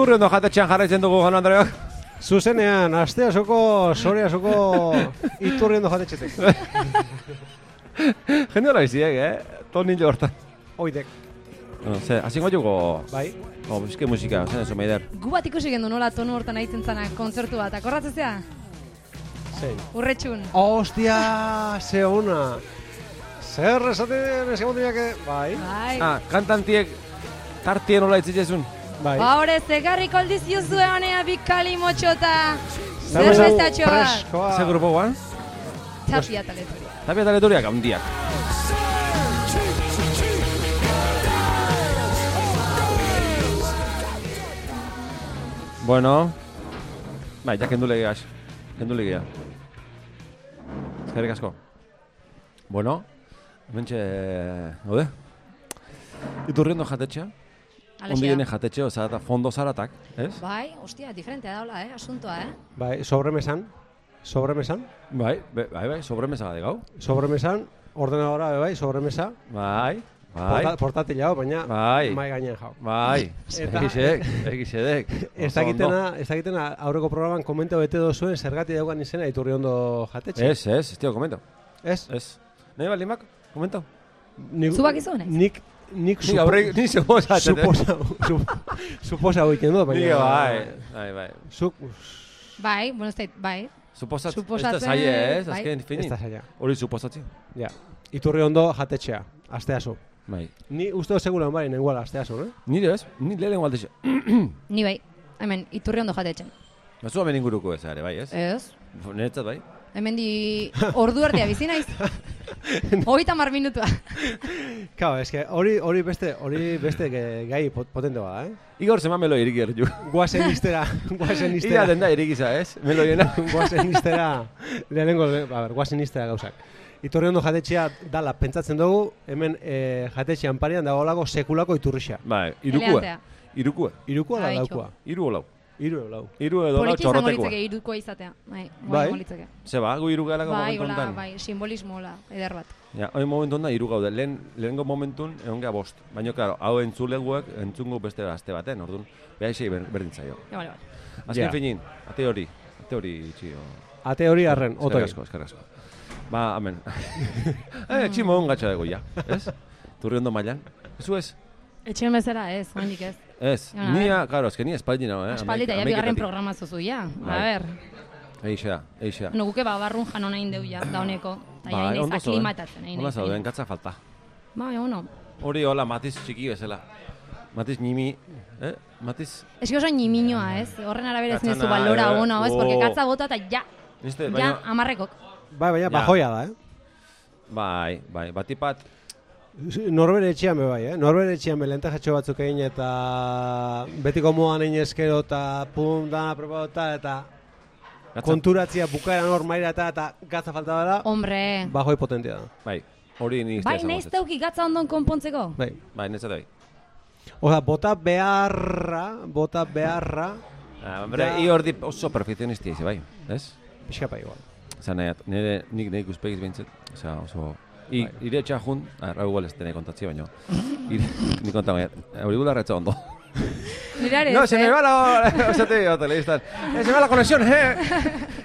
Iturri ondo jatetxean jarraitzen dugu, Juan Andreok. Zuzenean, asteasoko, soreasoko iturri ondo jatetxetek. Jende hola biziek, eh? Ton nilo hortan. Oidek, No, ze, hasingo jugo, bai. o, bizke musika, zen eso, meider. Gu bat ikusi gendu nola tonu hortan aitzen zana kontzertu bat, akorratzezea? Zein. Urretxun. Ostia, ze ona. Zer esaten esan diake, bai. Bai. Ah, kantantiek tartien hola itzitzezun. Bai. Ba, hore, zegarrik oldiz juzue honea bikali motxota. Zer Zer esan bestatxo bat. freskoa. Ze grupo guan? Tapia taleturia. Tapia taleturiak handiak. Bueno, bai, ja kendu legeaz. Kendu legea. Eskerrik asko. Bueno, hementxe, gaude? Iturriendo jatetxea, Alexia. ondiene jatetxe, oza, eta fondo zaratak, ez? Bai, ostia, diferentea daula, eh, asuntoa, eh? Bai, sobremesan. Sobremesan. Bai, bai, bai, sobremesa gade gau. Sobremesan, ordenadora bai, sobremesa. Bai, bai, Porta, portatila hau, baina Bai. mai gainean jau. bai, Eta- egisedek, egisedek. Ez dakitena, ez dakitena aurreko programan komento bete dozuen zergati daukan izena iturri ondo jatetxe. Ez, ez, ez tio, komento. Ez? Ez. Nahi baldin bak, komento. Nik, Zu bakizu, naiz? Nik, nik Ni gaurre, ni suposatzen. suposa, su, suposa egiten dut, Ni baina... bai, bai, bai. Zuk, Bai, bueno, ez da, bai. Suposatzen, ez da Suposatzen, zaie, ez, bai. azken ez finin. da zaila. Hori suposatzen. Ja. Iturri ondo jatetxea, asteazu. Bai. Ni uste dut seguran bai, nengual asteazu, ne? Nire ez, ni lehen gualdexe. Ni bai, hemen, iturri ondo jatetzen. Bazu hemen inguruko ez, ere, bai, ez? Ez? Niretzat bai. Hemen di ordu erdia bizi naiz. Hogeita mar minutua. Claro, eske hori hori beste hori beste gai pot- potente bada, eh? Igor zema melo iriki erju. Guazen iztera, guazen Ida iztera. den da irikiza, ez? Meloiena. guazen iztera, lehenengo, a ber, guazen iztera gauzak. Iturri ondo jatetxea dala pentsatzen dugu, hemen e, jatetxean parean dagoelako sekulako iturrixa. Bai, irukue. Elegantea. Irukue. Irukua da daukua. Iru olau. Iru lau. Iru edo lau izango txorrotekua. litzake irukoa izatea. Bai, Bai. litzake. Zeba, gu iru galako Bai, momentu hola, honetan. bai, simbolismo hola, eder bat. Ja, hori momentu honetan iru gaude. Lehen, lehengo momentun egon gea bost. Baina, claro, hau entzuleguek entzungu beste aste baten, orduan. Beha isei ber, berdin zaio. Ja, bale, bale. Azken Ja. finin, ate hori. Ate hori, txio. Ate hori arren, otoi. Eskerrik asko, eskerrik asko. Ba, amen. eh, tximo hon gatsa dugu, ja. Ez? Turri ondo mailan. Ezu ez? Etxean bezala ez, oindik ez. Ez. Ja, Nia, claro, eske ni espaldi nago, eh? Aspaldita, ja bigarren programa zuzu, ja. A Bai. ber, Eixa, eixa. no guke ba, barrun jan honain deu ja, da honeko. Ta ja, Bai, inaiz ondo zauden. aklimatatzen, nahi Ondo zauden, katza falta. Bai, ono. Hori hola, matiz txiki bezala. Matiz nimi, eh? Matiz, Ez que oso ñimiñoa, ez? Horren arabera ez nezu balora eh, ona, ez? Porque oh. katza bota eta ja, niste, ja, amarrekok. Bai, baina Ja. bajoia da, eh? Bai, bai, batipat, Norbere etxean be bai, eh? Norbere etxean be lentajatxo batzuk egin eta betiko moan egin eskero eta pum, dana preparatuta eta gatza, konturatzia bukaeran hor maira eta eta gatza falta dela, Hombre, bajoi potentia da. bai, hori ni bai naiz tauki gatza ondon konpontzeko. Bai. Bai, netzat bai. Oza, bota beharra, bota beharra, Ah, hombre, Ja. i hori oso perfekzionistia izi, bai, ez? pixka igual. Osa, nire, nik nahi ikuspegiz behintzet, osa, oso... I, Bai. ire etxea jun, ah, hau igual ez tenei kontatzi baino. Ire, ni konta baina, hori gula retza ondo. Nire No, se me va la... O sea, te digo, telebistan. Eh, se me va la conexión, eh.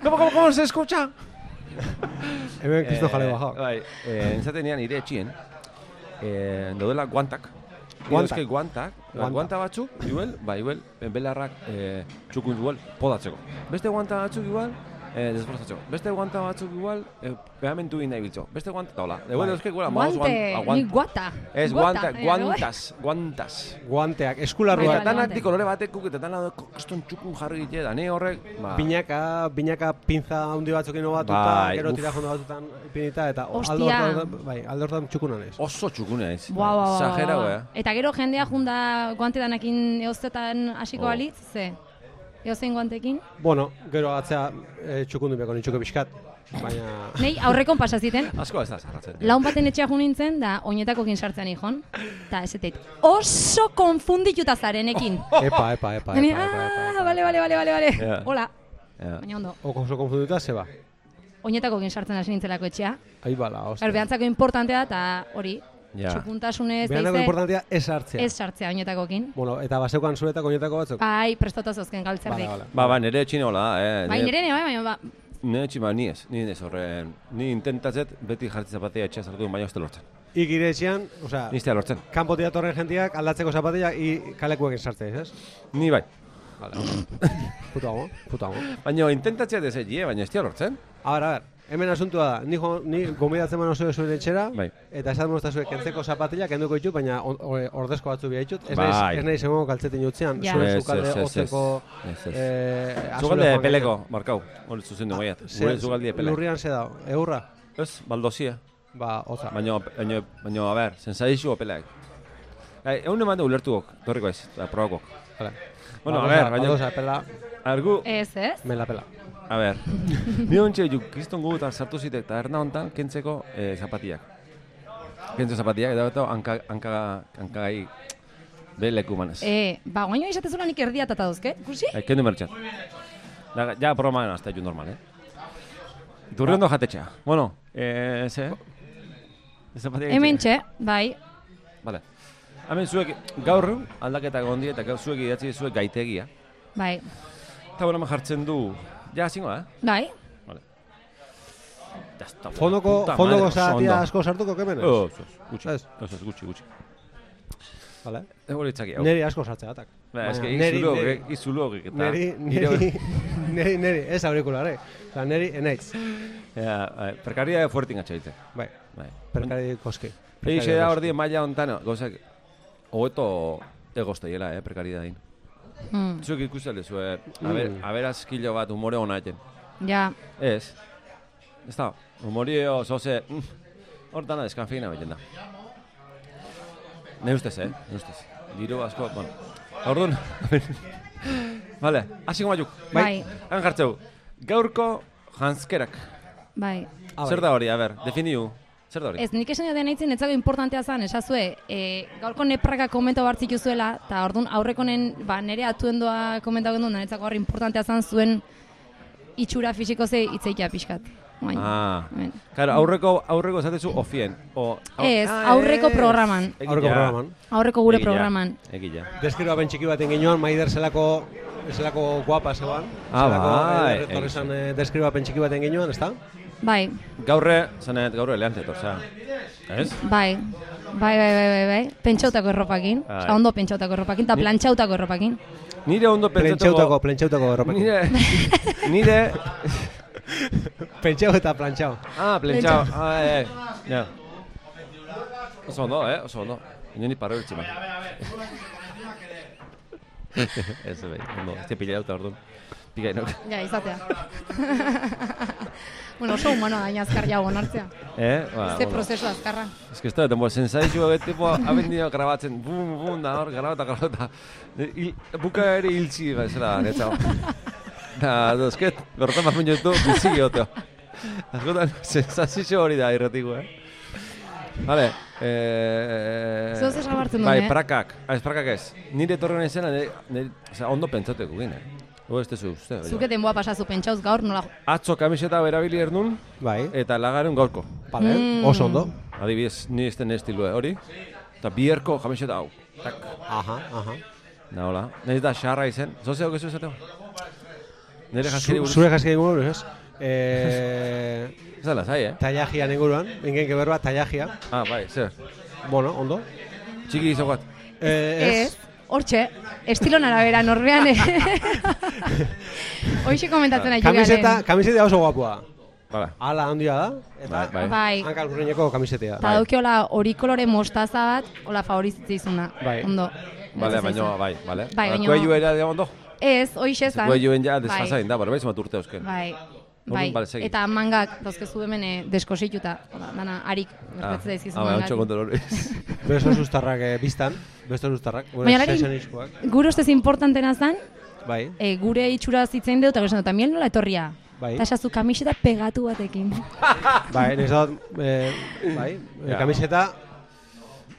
¿Cómo, cómo, cómo se escucha? Hemen kristo jale bajao. Bai, eh, entzate nian ire etxien, eh, daudela guantak. Guantak. Guantak. Guanta. guanta batzuk, igual, ba, igual, belarrak eh, txukun igual, podatzeko. Beste guanta batzuk igual, eh, desbrozatzeko. Beste guanta batzuk igual, eh, pegamentu egin nahi biltzo. Beste guanta, eta hola. Igual, Bai. euske, igual, amagoz Guante, guan- ni guata. Ez, guanta, eh, guantas, guantas. Guanteak, Bai, eskularruak, bai. Danak guante. di kolore batekuk eta dana kaston txukun jarri gite, da ne horrek, ba, binaka, binaka pinza handi batzukin batuta, Bai, gero tira jondo batzutan ipinita, eta Hostia. aldo hortan, bai, aldo hortan txukunan ez. oso txukune ez. Exagerau, boa. eh. Eta gero jendea junda guante danakin eoztetan hasiko Oh. balitz, ze? Eozein guantekin? Bueno, gero atzea e, txukundu behako nintxuke pixkat, baina... Nei, aurrekon pasa ziten, Asko ez da zarratzen. laun baten etxea jo nintzen, da oinetakokin sartzean ijon, eta ezeteit, oso konfundituta zarenekin. Epa, epa, epa, epa, epa, epa, ah, epa. bale, bale, bale, bale, bale. Ja. Hola, Ja. baina ondo. Oko oso konfunduta, zeba. Oinetakokin sartzen hasi nintzelako etxea. Ahi bala, ostia. behantzako importantea da, eta hori, Ja. txukuntasunez, Behanako eize, importantia ez hartzea. ez sartzea oinetakokin. Bueno, eta baseukan zuetako oinetako batzuk. Bai, prestatu zozken galtzerdik. Vale, vale. Ba, ba, nire etxin hola, eh. Bai, nire bai, baina ba, Nire etxin ba, ni ez, ni ez horren. Ni intentatzet beti jartzi zapatia etxea sartu, baina ez da lortzen. Ik ire etxean, osea, Ni ez da lortzen. kanpo datorren jendeak aldatzeko zapatilla i kalekuekin sartzea, ez? Ni bai. Vale. Putago, putago. Baina intentatzea desegie, baina ez lortzen. A ber, a ber, hemen asuntua da, ni, jo, ni gomidatzen man oso zuen etxera, Bai. eta esan mozta zuek kentzeko zapatilla, kenduko ditut, baina ordezko batzu bia ditut, ez Bai. ez naiz egongo kaltzetin utzean, Ja. zure zukalde Ez, ez. eh, peleko, markau. Hori zuzen du gaiat. Ze- Gure zugaldi epele. Lurrian ze da, eurra, Ez, baldozia. ba, hotza. Baina, baina, baina, a ber, sensaizu opeleak. Gai, egun eman du ulertuok, torriko ez, da, probakok. Bueno, a Baldosa- ber, baina, baldosa, pela, argu, ez, ez? me la pela. a ber, ni ontxe, juk, kriston gu eta sartu zitek, eta erna hontan, kentzeko eh, zapatiak. Kentze zapatiak, eta beto, hanka, hanka, hankagai, be leku manez. E, ba, guaino izatezula nik erdiatata dauzke, ikusi? Eh, kendu mertxat. Da, ja, broma hasta ju normal, eh? Turriondo jatetxea. Bueno, eh, ze? Zapatiak Hemen txe, bai, Vale. Hemen zuek gaur aldaketa gondi eta zuek idatzi zuek gaitegia. bai, Eta bueno, jartzen du, ja, zingo, eh? bai. Vale. Fondoko, fondoko madre, oso zatia ondo. asko sartuko kemen? Oh, oso, gutxi. Ez. Oso, gutxi, gutxi. Vale. Ego litzaki, hau. Neri asko sartzea batak. Ba, eske Baina neri- izulo, izulo, eta... Neri, neri, neri, neri, ez aurikulare. Osa, neri, enaitz. Ja, bai, perkaria fuertin atxaite. Bai, Bai. perkari koski. Eixe da hor die maila hontan, gauzak, hogeto egozteiela, eh, prekaridadin. Hmm, Zuek ikusten duzu, eh, aber, Mm. aberazkilo bat umore hona eten. ja, Ez. Ez da, humorio zoze, mm, hortan deskanfeina beten da. Ne ustez, eh? Ne ustez. Diru asko, bueno. Orduan, Vale, hasi gomatuk. bai, Han jartzeu. Gaurko janskerak. bai. Zer bai. da hori, a ber, definiu. Zer da hori? Ez, nik esan joden eitzen, etzago importantea zen, esazue, e, gaurko nepraka komento bartzitu zuela, eta orduan aurrekonen, ba, nire atuendoa komento gendu, niretzako hor importantea zen zuen itxura fisiko ze itzeikia pixkat. Baina, Ah, hemen. claro, aurreko aurreko esatezu ofien. O, au- Ez, Ah, aurreko ez. programan. Egia. Aurreko programan. Aurreko gure Egia. programan. Egia. Deskribapen txiki baten ginoan, maider zelako, zelako guapa zegoan. Ah, zelako, bai, eh, Torre egia. esan eh, deskribapen txiki baten ginoan, ezta? Bai, Gaurre, zanet, gaurre eleante, osea. Ez? bai. Bai, bai, bai, bai, bai. Pentsautako erropakin. Bai. Osa, ondo pentsautako erropakin, eta plantxautako erropakin. Nire ondo Plentxautako, pentsatuko... plentxautako erropekin. Nire... Nire... Pentxau eta plantxau. Ah, plentxao. Ah, eh, ja. Oso ondo, eh? Oso ondo. Ino ni parro ertxima. Ez, bai, ondo. Ez te pila auta, orduan. Pika inok. Ja, izatea. bueno, oso humano da, azkar jau onartzea. Eh? Ba, Este bueno. prozesu azkarra. Ez que ez da, denbo, sensaizu eget tipo, abendino grabatzen, bum, bum, da hor, grabata, grabata. Il, buka ere hiltzi, bezala, netzao. Da, dozket, berrotan bat minutu, bizi gehioteo. Askotan, sensazio hori da irratigu, eh? Vale, eh... Zeu zer gabartzen duen, Bai, eh? prakak, ah, ez prakak ez. Nire torren izena, nire, nire, ondo pentsateko gine. Ego ez tezu uste. Zuke denboa pasazu pentsauz gaur nola... Atzo kamiseta berabili ernun, Bai, eta lagaren gaurko. vale, Mm. oso ondo. Adibidez, ni ez den estilue hori. Eta bierko kamiseta hau. Tak. Aha, aha. Na, hola. Nahiz da xarra izen. Zozeo gezu esateo? Nire jaskiri buruz. Zure jaskiri inguruen, ez? Eh, Ez da lasai, eh? Tallajian inguruan, ingen berba, tallagia. Ah, bai, zer. Bueno, ondo. Txiki izo bat. Eh, Ez, hortxe, estilon arabera, norbean, eh? Hoxe komentatzen ari Kamiseta, kamiseta oso guapua. Bala. Ala handia da, eta Bai, bai. Bai, hankal gurrineko kamisetea. eta daukiola hori kolore mostaza bat, hola favoritzitza izuna. Bai. Ondo. Bale, zaizu. bai, bale. Bai, baino- Kuellu era de ondo. Ez, hoxe zan. Kuelluen ja Bai. desfasain da, berbaiz bat urte eusken. Bai, bai. Eta mangak, dauzkezu hemen eh, deskosituta. Oda, dana, harik, gertatzen da izkizu Ah, bai, mangak. ontsa kontrol hori. Besto sustarrak eh, biztan, besto sustarrak. Bueno, Baina lari- sexanizkoak. Gure ustez importantena zen, Bai, e, gure itxura zitzen dut, eta gero dut, miel nola etorria. Bai. Eta esazu kamiseta pegatu batekin. bai, nezot, eh, bai, eh, Ja. kamiseta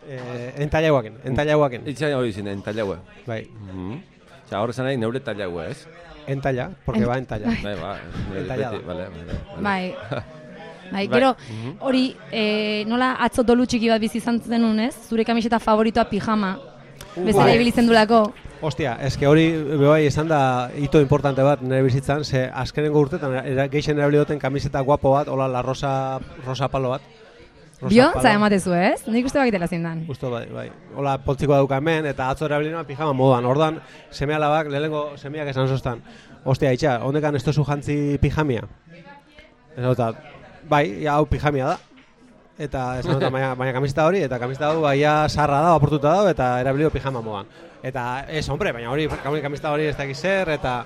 eh, entallauaken, entallauaken. Itxain hori zin, entallaue. Bai, Mhm. Osa, horre zanai neure tallaue, ez? Entalla, porque En- va entalla. Bai, ba, bale, bale. bale. Bai. Bai, Bai. gero, Mhm. hori, e, nola atzo dolu txiki bat bizi izan zenun, ez? Zure kamiseta favoritoa pijama. Bezala bai. ibilitzen dulako. Ostia, eske hori bai izan da hito importante bat nire bizitzan, ze azkenengo urtetan era, geixen erabili duten kamiseta guapo bat, hola la rosa, rosa palo bat. Rosa Bio, palo. za ematezu, ez? Nik uste bakitela zindan. Justo bai, bai. Hola poltziko dauka hemen eta atzo erabili nuen pijama moduan. Ordan seme alabak lehenengo semeak esan zoztan. Ostia, itxa, hondekan ez tozu jantzi pijamia. Dut, bai, ja, hau pijamia da. Eta ez dut, baina, baina kamiseta hori, eta kamiseta hau baina sarra da, aportuta da, eta erabilio pijama moduan. Eta ez, hombre, baina hori, kam- kamiseta hori ez dakiz zer, eta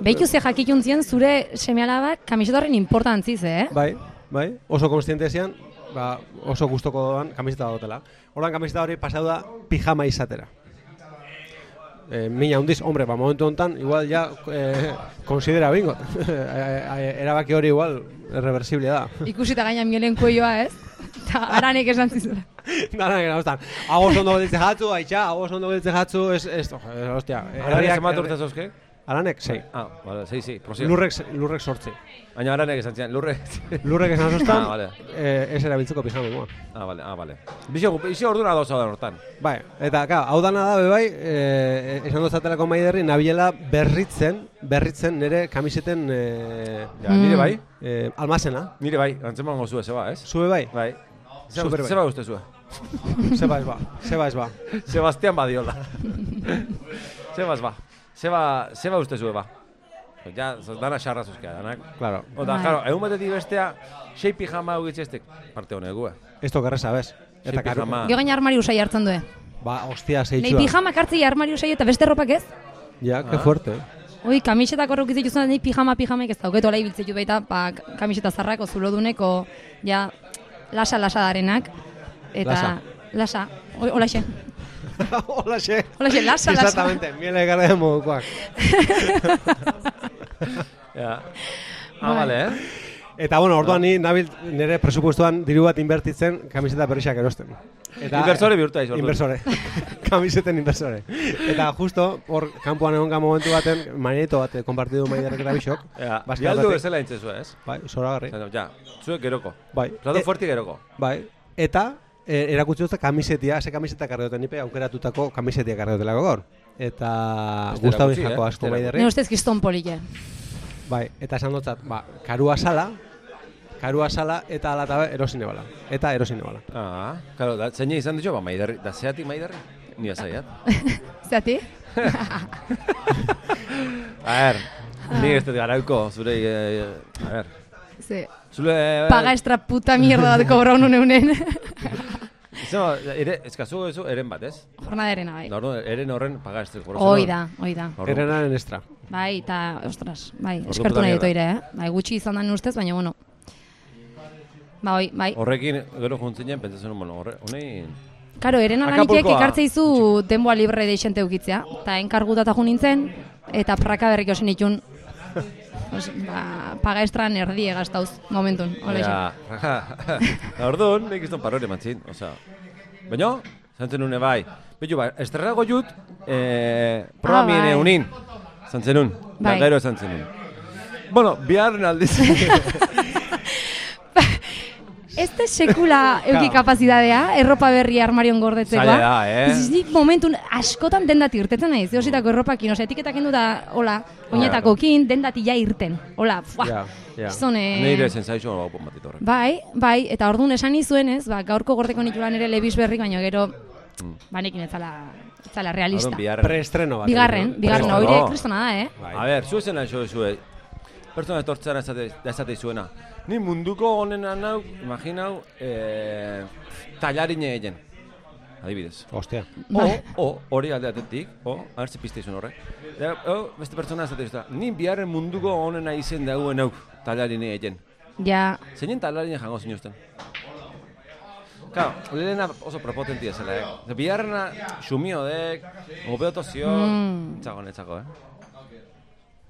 Behitu ze zien zure semealabak kamiseta horren importantziz, eh? bai, bai, oso konstiente zian, ba, oso gustoko doan kamiseta dutela. Ordan kamiseta hori pasatu da pijama izatera. E, mina hundiz, hombre, ba, momentu honetan, igual ja, e, konsidera bingo. Erabaki hori igual, irreversible da. Ikusita gaina mielen kuelloa, ez? Eta aranek esan zizula. Dana, gara, ostan, oso ondo gelitze jatzu, aitxa, hau oso ondo gelitze jatzu, ez, ez, ez, hostia. Aranek herriak- zenbat urte zauzke? Aranek, sei. Ah, vale, sei, sei, prosiga. Lurrek, lurrek sortzi. Baina aranek esan zian, lurre. Lurrek esan zoztan, Ah, vale. eh, ez erabiltzeko pijama moa. ah, vale, ah, vale. Bizi, bizi orduna doza da hortan. Bai, eta ka, hau dana da bebai, e, esan dozatelako maiderri, nabilela berritzen, berritzen nire kamiseten e, Ja, nire bai, e, almazena. nire bai, antzeman gozu zeba, ez? Zube bai, Bai. Super bai. Zeba uste zua. zeba ez ba, zeba ez ba. Sebastián Badiola. Sebas ba. Seba, Seba uste zue ba. Ja, dana xarra zuzkea, danak. Claro, Ota, Bai. claro, egun batetik bestea, sei pijama ugitzestek parte honegue. esto gerreza bez. Sei Eta karu, pijama. Gio gaina armari usai hartzen du. ba, ostia, Nei zeitxua. pijamak hartzei armari usai eta beste ropak ez? Ja, que Ah. fuerte. Oi, kamisetak horrek dituzuen nei pijama pijamaik ez dauket ola ibiltzeitu baita, ba, kamiseta zarrako zuloduneko ja lasa lasa darenak eta Lasa. lasa. Oi, Holaxe. Hola, xe. Lasa lasa. Exactamente, miele gara de modukoak. Ja. Ah, Bai. vale, eh? Eta bueno, orduan ni nabil nire presupuestoan diru bat inbertitzen kamiseta berriak erosten. Eta Inversore bihurtu aiz, orduan. Inversore. Kamiseten inversore. Eta justo hor kanpoan egonga momentu baten manieto bat eh, konpartidu maiderrek eta bisok. Ja, bialdu bezala intzezu, ez? Bai, zoragarri. Ja, zuek geroko. Bai. Platu E- fuerti geroko. Bai. Eta erakutsi dute kamisetia, ze kamiseta karri duten nipe aukeratutako kamisetia karri dutelako gaur. Eta Beste Gustav erakutsi, jako eh? asko Beste maiderri. Ni ustez kiston polike. Bai, eta esan dutzat, ba, karua sala, karua sala eta ala eta erosine bala. Eta erosine bala. Ah, claro, da, zeine izan ditxo, ba, maiderri, da zeatik maiderri? Ni azaiat. Zati? A ver, ni ez dut garauko, zure, eh, a ver, Ze, zure... eh, paga extra puta mierda bat kobra unu neunen. Zema, ere, ez kasu eso, eren bat, ez? Jornaderena bai. Da, orduan, eren horren paga dut. Hoi da, hoi da. Erenaren estra. Bai, eta, ostras, bai, Ordu eskertu nahi dut oire, eh? Bai, gutxi izan da ustez, baina, bueno. Ba, oi, bai. Horrekin, gero juntzinen, pentsatzen, bueno, horre, honei... Karo, eren alanikek Acapulcoa. ekartzeizu denboa libre deixente ukitzea. Eta enkargutata jo nintzen, eta praka berrik osin itun. Pues, ba, paga estran erdie gastauz, momentun. Hola Ja, orduan, nik izton parore mantzin, osea... Baina, zantzen une bai. Bitu, ba, esterrago jut, eh, proba Ah, bai. unin. Zantzen un, Bai. da gero zantzen un. Bueno, biharren aldiz. Ez te sekula euki kapazidadea, erropa berri armarion gordetzekoa. Zaila da, eh? Ez nik momentun askotan dendati irtetzen naiz. Zeositako erropakin, osea, etiketak da, hola, oinetakokin, dendati ja irten. Hola, fuah. Ja, ja. Zone... Neire sensazio hau batit horrek. Bai, bai, eta orduan esan izuen ez, ba, gaurko gordeko nitulan ere lebis berri, baina gero, Mm. banekin ez zala, ez zala realista. Preestreno bat. Bigarren, bigarren, No. kristona da, eh? Bai. A ber, zu ezen lan zue, pertsona etortzera esate, esate zuena. Ni munduko honena nau, imaginau, eh, tallarine egin. Adibidez. Ostia. O, o, hori alde atetik, o, a ber ze pizte izun horrek. Da, o, beste pertsona esate zuena. Ni biharren munduko honena izen dauen hau tallarine egin. Ja, Zeinen tallarine jango zinuzten? Claro, lehena oso prepotentia zela, eh? Biharrena xumio dek, obeotozio, Mm. txago netzako, eh?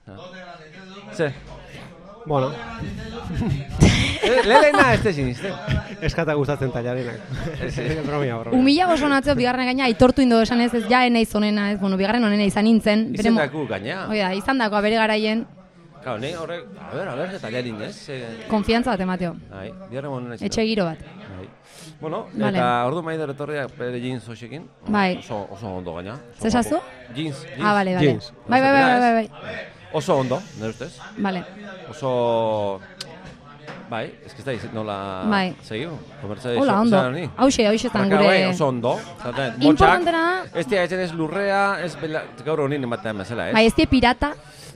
Ja. Ze, Bueno, lehena ez tezin izte. eskata gustatzen tallarinak. bromia, bromia. humila oso natzeo bigarren gaina aitortu indo esan ez, ez ja enaiz onena, ez, bueno, bigarren onena izan nintzen. bere Izendaku gaina. Hoi da, izan dagoa bere garaien, Claro, ni horrek, a ber, a ber, eta jarin, ez? Eh, Konfiantza bat emateo. Bai, biharre monen ez. Etxe giro bat. Bai. Bueno, Vale. eta ordu maider etorriak bere jeans hoxekin. Bai. Oso, oso ondo gaina. Zesazu? Jeans, jeans. Ah, bale, bale. Jeans. Bai, bai, bai, bai, bai, bai. Oso ondo, nire ustez. Bale. Oso... Bai, ez que ez izet nola... Bai. Segiu, komertza Hola, ondo. Hauxe, hauxe zan Praka, bai, gure... oso ondo. Zaten, Importantena Ez etzen ez lurrea, ez bela... Gaur honin ematean bezala, ez? Bai, ez pirata,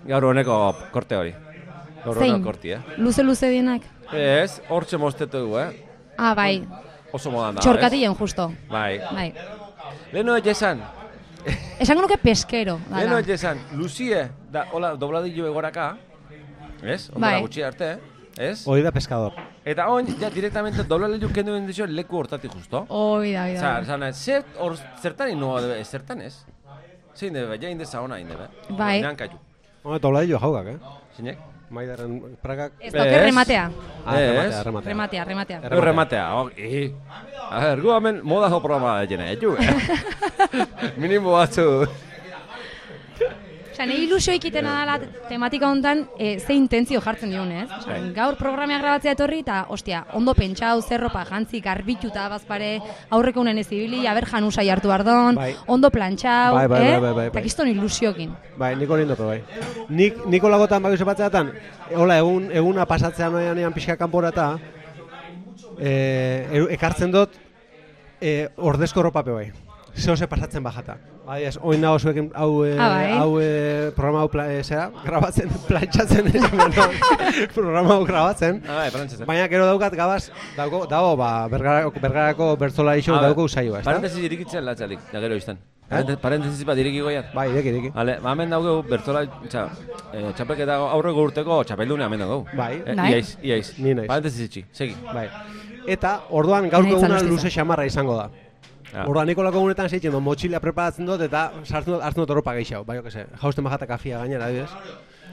Gaur honeko korte hori. Gaur honeko korti, eh? Luze-luze dienak. Ez, hortxe mostetu du, eh? Ah, bai, Oso modan da, txorkatillen justo. ez? Bai. Bai. Leheno ez esan, Esango nuke peskero. leheno ez esan, Lucie, da, hola, dobladillo egoraka, ez? Ondora Bai. gutxi arte, ez? Hori da pescador. Eta on, ja, directamente dobladillo kendu den dizio leku hortatik justo. Hoi da, hoi da. Osa, esan, zer, or, zertan ino, debe, zertan ez? Zein debe, ja indeza ona indebe. Bai. Nean kaiu. Hori dobladillo jaugak, eh? Zinek? Maidaren prakak. Ez Ez. rematea. Ah, rematea, rematea. Rematea, rematea. Errematea. Errematea, oki. A ver, gu hemen modazo programa jene, etu, eh? Minimo batzu. Osea, nahi ilusio ikitena dela tematika hontan e, ze intentzio jartzen dion, ez? Bai. gaur programea grabatzea etorri eta, ostia, ondo pentsau, zerropa jantzi, garbituta bazpare, aurreko unen ez ibili, aber janusai hartu ardon, Bai. ondo plantxau, Bai, bai, eh? bai, bai, bai, bai. ilusiokin. Bai, niko nindope, bai. Nik, niko lagotan bakizu batzeatan, hola, egun, eguna pasatzea noian ean pixka kanpora eta, e, e- ekartzen dut, e, ordezko ropape bai. Zeo ze pasatzen bajata. Bai, ez, oin nago zuekin, hau, e, Ah, bai. hau e, programa hau, pla, e, zera, grabatzen, plantxatzen, programa hau grabatzen. Ah, bai, parantzezen. Baina gero daukat gabaz, dago, dago, ba, bergarako, bergarako bertzola iso Ah, dauko saioa, ezta? Parentesis irikitzen latxalik, da gero izten. Parente- Parentesis bat iriki goiat. Bai, ireki, ireki. Vale, ba hemen daugu bertola, txa, eh, txapelketa aurreko urteko txapeldune hemen daugu. Bai. Eh, Bai. Iaiz, iaiz. Ni naiz. Parentesis itxi, segi. Bai. Eta orduan gaurko eguna luze xamarra izango da. Ah. Orduan Nikolako egunetan zeitzen dut, motxila preparatzen dut eta sartzen dut, hartzen dut oropa gehiago, bai, okese, jausten bajata kajia gainera, adibidez.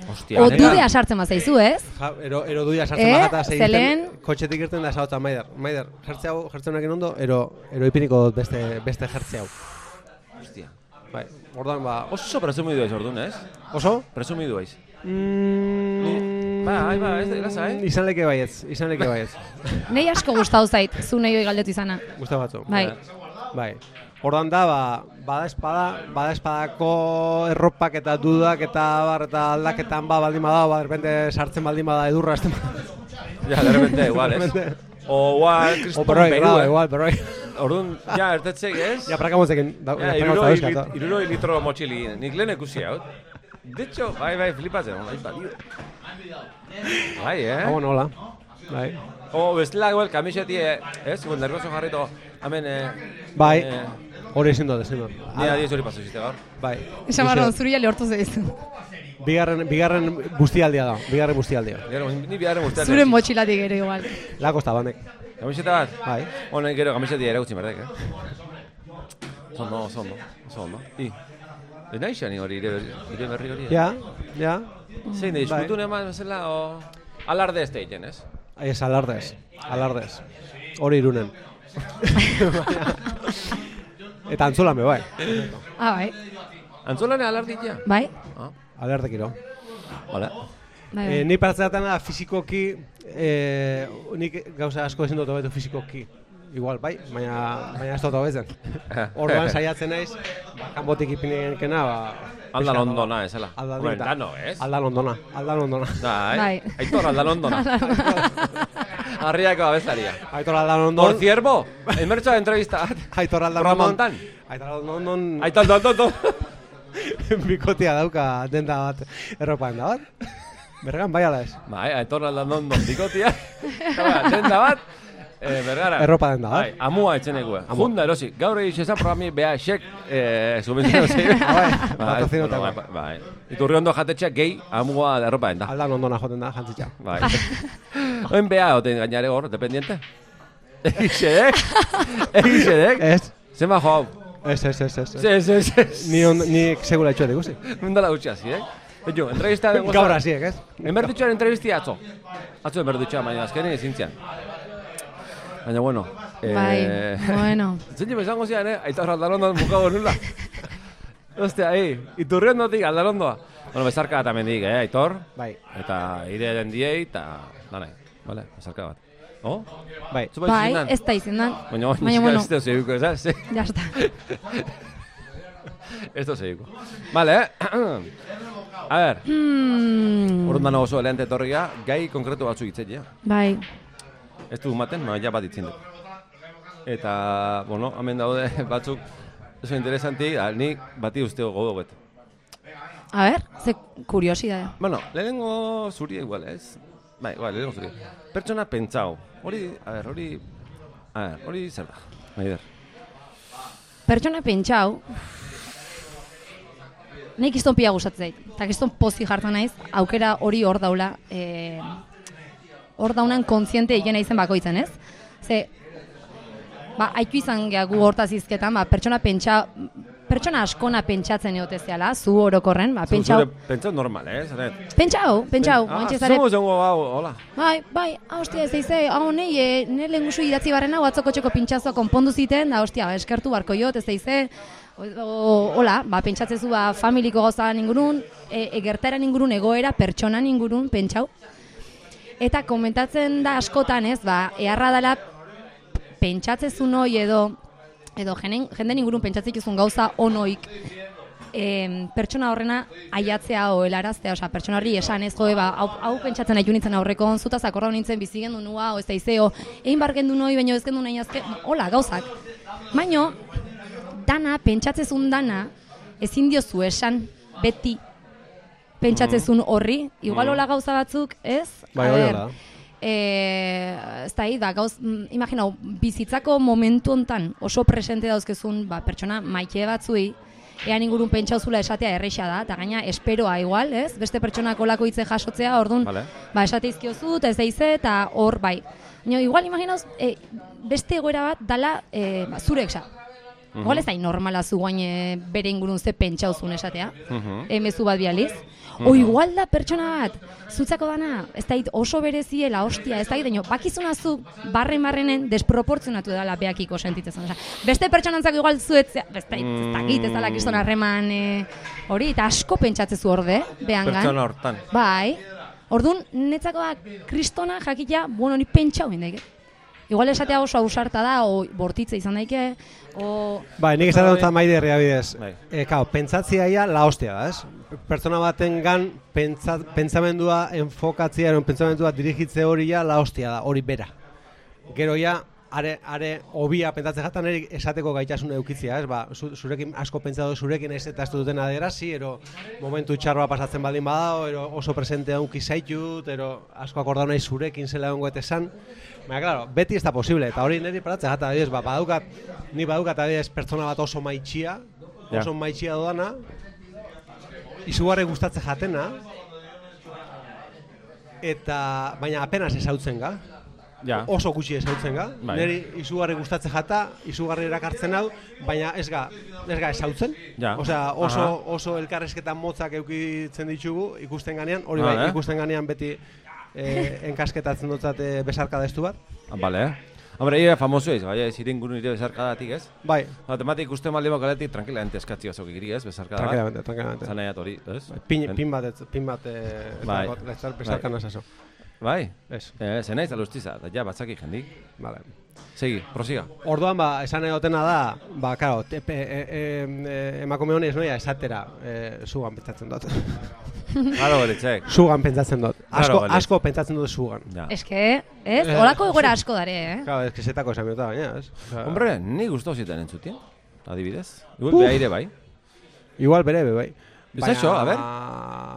Hostia, Otudea sartzen bazaizu, ez? Ja, ero, ero duia sartzen Eh, bajata, ze zeiten, lehen- kotxetik irten da esauta, maider, maider, jertze hau, jertzen honekin ondo, ero, ero ipiniko dut beste, beste jertze hau. Hostia. Bai, orduan, ba, Oso presumidu aiz orduan, ez? oso? Presumidu aiz. Mm, Ba, ba, ez da, lasai. Izan leke baietz, izan leke baietz. Nei asko gustau zait, zu nahi hoi galdetu izana. Gusta batzu. Bai. Bai. Ordan da, ba, bada espada, bada espadako erropak eta dudak eta bar eta aldaketan ba baldin bada, ba, de repente sartzen baldin bada edurra esten. Ja, de repente, igual, ez? O, igual, O kriston perroi, beru, grado, eh? igual, perroi. Orduan, ja, ertetzek, ez? Ja, prakamozekin. Da, Ja, iruroi, lit, iruroi litro motxili, nik lehen ikusi hau. De hecho, bai, bai, flipatzen, bai, balio. Bai, eh? Bueno, hola. Bai. O, bestela, igual, kamiseti, eh, ez? Igual, nervioso jarrito, hemen, eh... Bai. eh, Hori ezin dut, ezin dut. Ni adiez hori paso ziste gaur. Bai. Esan barron, zuri lehortu zeizu. Bigarren, bigarren bustialdia da, bigarren bustialdia. Gero, ni biharren urtean. Zure motxilatik ere igual. Lako ez da banek. Kamiseta bat? Bai. Honek gero kamiseti erakutsi berdek, eh? Oso ondo, oso ondo, oso ondo. I. Ez nahi xani hori, ire, ire berri hori. eh? Ja, ja. Zein da, Bai. izkutu eman bezala, o... Alarde ez da egiten, ez? Ez, alardez, alardez. Hori irunen. Eta antzolame, bai. Ah, bai. Antzolane alarde ja? Bai? Ah, Alardekiro. hola. Bai, E, bai. ni partzeatan da fizikoki, e, nik gauza asko ezin dut hobetu fizikoki. Igual, bai, baina, baina ez dut hobetzen. Orduan saiatzen naiz, ba, kanbotik ipinenkena, ba... Aldan pixka bat, ondona, ezala. Aldan Hombre, ondona. dano, ez? Aldan ondona, aldan ondona. Bai. Bai. Aitor aldan ondona. Arriako abezaria. Aitor aldan Por ondon, cierto, en mertxo entrevista. Aitor aldan ondon, hontan. Aitor aldan ondon, Aitor, do, do, do. bikotia dauka denda bat, erropan da bat. Bergan, bai ala ez. Bai, Aitor aldan ondon bikotia. Denda bat. Eh, bergara. Erropa denda bat. Bai, amua etxenekue. Amua. Junda erosi. Gaur egin esan programi beha xek eh, subvenzio zei. bai, patrocinatuak. bueno, bai, bai. Iturri ondo jatetxea gehi amua de erropa denda. Aldan ondona joten da, jantzitza. Bai. Oen beha, oten gainare hor, dependiente. Egixedek. Egixedek. Ez, Zema jo hau. ez, ez, ez, ez. Ez, ez, ez. Ni, on, ni segura etxuet ikusi. Nundala gutxi hasi, eh? Ejo, entrevista den Gaur hasiek, ez? Enberdutxoan entrevisti atzo. Atzo enberdutxoan, baina azkenin ezin zian. Baina, bueno. Bai, eh, bueno. Zein esango zian, eh? Aitor aldalondon bukau nula. Ostia, eh, iturri ondotik aldalondoa. Bueno, bezarka bat amendik, eh, Aitor? Bai, Eta ire den diei, eta danai, vale, bezarka bat. Oh? bai. Zu Bai, ez da izendan. Baina, Baina, baina, bueno. ez da zeiguko, ez? Ya está. Ez da. Vale, eh? A ber, Hmm, orduan dago oso eleante etorria, gai konkretu batzu hitzeia. bai. Ez du maten, maia bat itzin dut. Eta, bueno, hemen daude batzuk, oso interesanti, da, ni bati usteo godo bet. A ver, ze kuriosidade. Bueno, lehenengo zuri igual, ez? Bai, igual, lehenengo zuri. Pertsona pentsau. Hori, a ber, hori... A ber, hori zer da, Maider. Pertsona pentsau, nahi kiston pia gustatzen zait. Eta kiston pozi jartzen naiz, aukera hori hor daula, e, hor daunan kontziente egin naizen bakoitzen, ez? Ze, ba, haitu izan geha gu hortaz izketan, ba, pertsona pentsa, pertsona askona pentsatzen egote zeala, zu orokorren, ba, pentsau, Pentsau normal, eh? Zaret. pentsau, pentsau, Ah, ointxe zaret, Zomo zengo, hau, hola. Bai, bai, ah, ostia, ez daize, hau nahi, e, nire lehen guzu idatzi barrena, atzoko txeko pintxazoa konpondu ziten, da, ostia, ba, eskertu barko jot, ez o- o- hola, ba, pentsatzezu, ba, familiko gozan ingurun, e, e, gertaeran ingurun, egoera, pertsonan ingurun, pentsau. Eta komentatzen da askotan, ez, ba, eharra dela pentsatzezu noi edo, edo jenen, jenden ingurun pentsatzen duzun gauza onoik, em, pertsona horrena aiatzea o helaraztea, osea, pertsona horri esan ez joe, ba, hau, hau pentsatzen nahi nintzen aurreko onzuta zakorra nintzen bizi gendu nua, o ez da izeo, egin bar gendu noi, baino ez gendu nahi azke, hola, gauzak. Baino, dana, pentsatzezun dana, ezin diozu esan, beti, pentsatzezun horri, igual hola gauza batzuk, ez? Bai, A hori ber, da. Eh, ez da, da, gauz, mm, imaginau, bizitzako momentu hontan oso presente dauzkezun ba, pertsona maite batzui, ean ingurun pentsauzula esatea erreixa da, eta gaina esperoa igual, ez? Beste pertsonak olako hitze jasotzea, orduan, Vale. ba, esate izkiozu, eta ez daize, eta hor, bai. Baina, igual, imaginauz, e, beste egoera bat dala e, ba, zure exa. Igual ez da normala zu guain e, bere ingurun ze pentsauzun esatea, Mhm. emezu bat bializ. O igual da pertsona bat, zutzako dana, ez da oso bereziela, ostia, ez da baino bakizuna zu barren barrenen desproportzionatu dela beakiko sentitzen. Osea, beste pertsonantzako igual zuetzea, ez da ez dakit, ez dala kriston harreman eh, hori, eta asko pentsatzezu orde, behangan. Pertsona hortan. Bai. Orduan, netzako da kristona jakitea, bueno, ni pentsau daike. Igual esatea oso ausarta da, o bortitza izan daike, o... Bai, nik esaten dut maide herria bidez. Bai. E, kao, pentsatzia ia la hostia da, ez? Pertsona baten gan pentsa, pentsamendua enfokatzia, eron pentsamendua dirigitze hori ja la hostia da, hori bera. Gero ja, are, are obia pentsatzen jatan eri esateko gaitasun eukitzia, ez? Ba, zu, zurekin asko pentsatu zurekin ez eta ez duten aderazi, ero momentu txarroa pasatzen baldin badao, ero oso presente onki zaitut, ero asko akordau nahi zurekin zela egongo eta esan. Baina, claro, beti ez da posible, eta hori niri paratzen jata, adibidez, ba, badaukat, ni badaukat adibidez pertsona bat oso maitxia, Ja. oso maitxia dodana, izugarri gustatzen jatena, eta baina apenas ezautzen ga, Ja. oso gutxi ezautzen ga, Bai. niri izugarri gustatzen jata, izugarri erakartzen hau, baina ez ga, ez ga ezautzen. Ja. Osea, oso, Aha. oso elkarrezketan motzak eukitzen ditugu ikusten ganean, hori Ah, bai, eh? ikusten ganean beti eh, enkasketatzen dutzat eh, besarkada estu bat. Ah, Vale, eh? Hombre, ira famoso ez, bai, ez iren gurun ire besarkadatik, ez? Bai, Ba, tematik ikusten maldimo kaletik, tranquilamente eskatzi oso giri, ez, besarkada bat. tranquilamente, tranquilamente. Zan nahiat hori, ez? Pin, pin bat, pin bat, eh, ez Bai. dago, lezar- besarkan asaso. Bai, Ez, eh, zen naiz alustiza, da ja, batzaki jendik. vale. Segi, prosiga. Orduan, ba, esan egotena da, ba, karo, te, pe, e, e, e, emakume honi ez noia esatera e, zugan pentsatzen dut. Garo beritzek. zugan pentsatzen dut. Asko, Claro, bale. asko pentsatzen dut zugan. Ja. Eske, ez? Eh, Olako egoera asko dare, eh? Claro, es que setako esan biota baina, ez? Hombre, ni gustau ziten entzutien, adibidez. Igual Uf. behaire bai. Igual bere, be, bai. Bizaxo, a ber.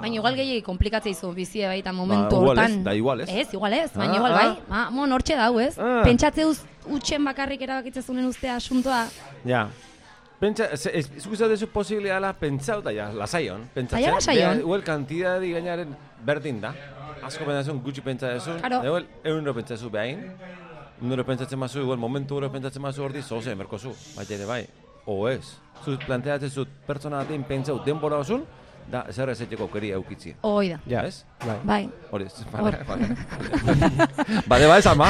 Baina igual gehiagi komplikatzea izu bizie baita momentu Ba, igual hortan. ez, da igual ez. Ez, igual ez, baina Ah, igual ah. bai. Ba, mon, hortxe dau, ez? Ah. Pentsatze uz, utxen bakarrik erabakitzezunen ustea asuntoa. Ja. Pentsa, ez, ez, izan dezu posible ala pentsau da ja, lasaion. Pentsatzen. Baina lasaion. Bea, Igual kantidad di gainaren berdin da. Asko pentsatzen gutxi pentsa dezu. Claro. Igual eunero pentsatzen behain. Eunero pentsatzen mazu, igual momentu oro pentsatzen mazu ordi, zoze, merko zu. Baina ere bai. O ez. Zu planteatzen zut pertsona batean pentsau denbora osun, da zer ezeteko keri eukitzi. Hoi da. Ja. Ez? Bai. Bai. Hori, bale, bale. Bade, ba, ama.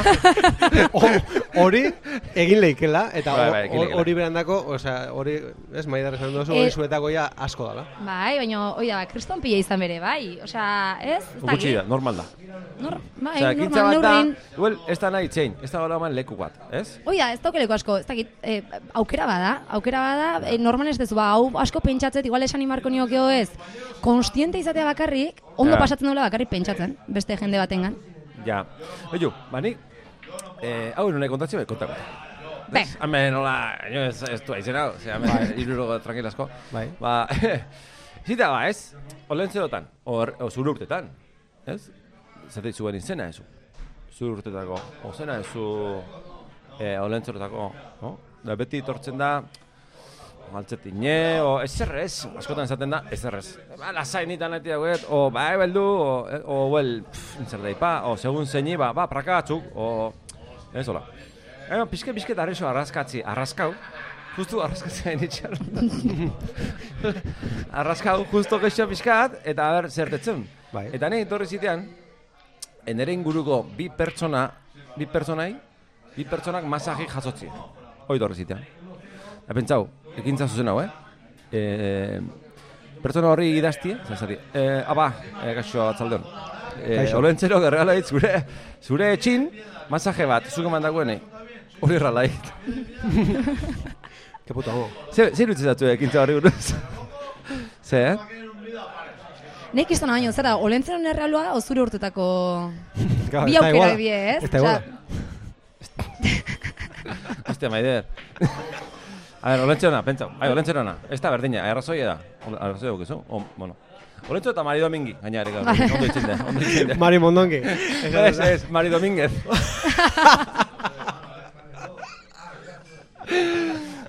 Hori egin leikela eta Bai, bai, hori berandako, osea, hori, ez maidar esan duzu, Eh, hori zuetako ja asko dala. Bai, baina, oi da, kriston pila izan bere, bai. Osea, ez? Gutxi da, normal da. Nor, bai, Osea, normal neurrin. duel, ez da nahi txein, ez da gara eman leku bat, ez? Hoi da, ez daukeleko asko, ez dakit, eh, aukera bada, aukera bada, eh, normal ez dezu, ba, hau asko pentsatzet, igual esan imarko niokeo ez, konstiente izatea bakarrik, ondo Ja. pasatzen duela bakarrik pentsatzen, beste jende batengan. Ja. Oiu, ba nik, eh, hau nahi kontatzea, bai, kontako. Venga. Hemen, hola, ino ez, ez du aizena, ose, hemen, iruro tranquilasko. Bai. Ba, zita ba, ez? Olentzerotan, or, o zure urtetan, ez? Zate zuen izena ezu. Zure urtetako, o zena ezu eh, olentzerotako, no? Da beti tortzen da, altzetine, o ezer ez, askotan esaten da, ezer ez. Ba, lasai nitan nahi dagoet, o ba, ebeldu, o, eh, o pff, zer daipa, o segun zeini, ba, ba, praka batzuk, o, ez hola. Ego, pixke, pixke, darrexo arraskatzi, arraskau, justu arraskatzea initxar. arraskau, justu gexo pixkat, eta ber, zertetzen. Bai. Eta nahi, torri zitean, enere inguruko bi pertsona, bi pertsonai, bi pertsonak masaji jasotzi. Hoi torri zitean. Eta pentsau, ekintza zuzen hau, eh? E, pertsona horri idaztie, zazari, e, aba, e, gaixo atzaldeon. E, olentzero gerrala hitz, zure, zure etxin, masaje bat, zuke mandagoenei. Hori errala hit. Ke puto amo. Zer zer utzi zatu ekintza horri buruz? Ze, eh? Nik izan baino, zera, olentzeron errealua, o zure urtetako bi aukera die, ez? Ez da Osea, iguala. Hostia, maider. A ver, olentzerona, pentsa. Ai, olentzerona. Ez da berdina, arrazoia da. Ol- Arrazoia dukezu. O, bueno. Olentzo eta Mari Domingi, gaina ere, gaur. Ondo da, ondo da. Mari Mondongi. Ez, ez, Mari Domínguez.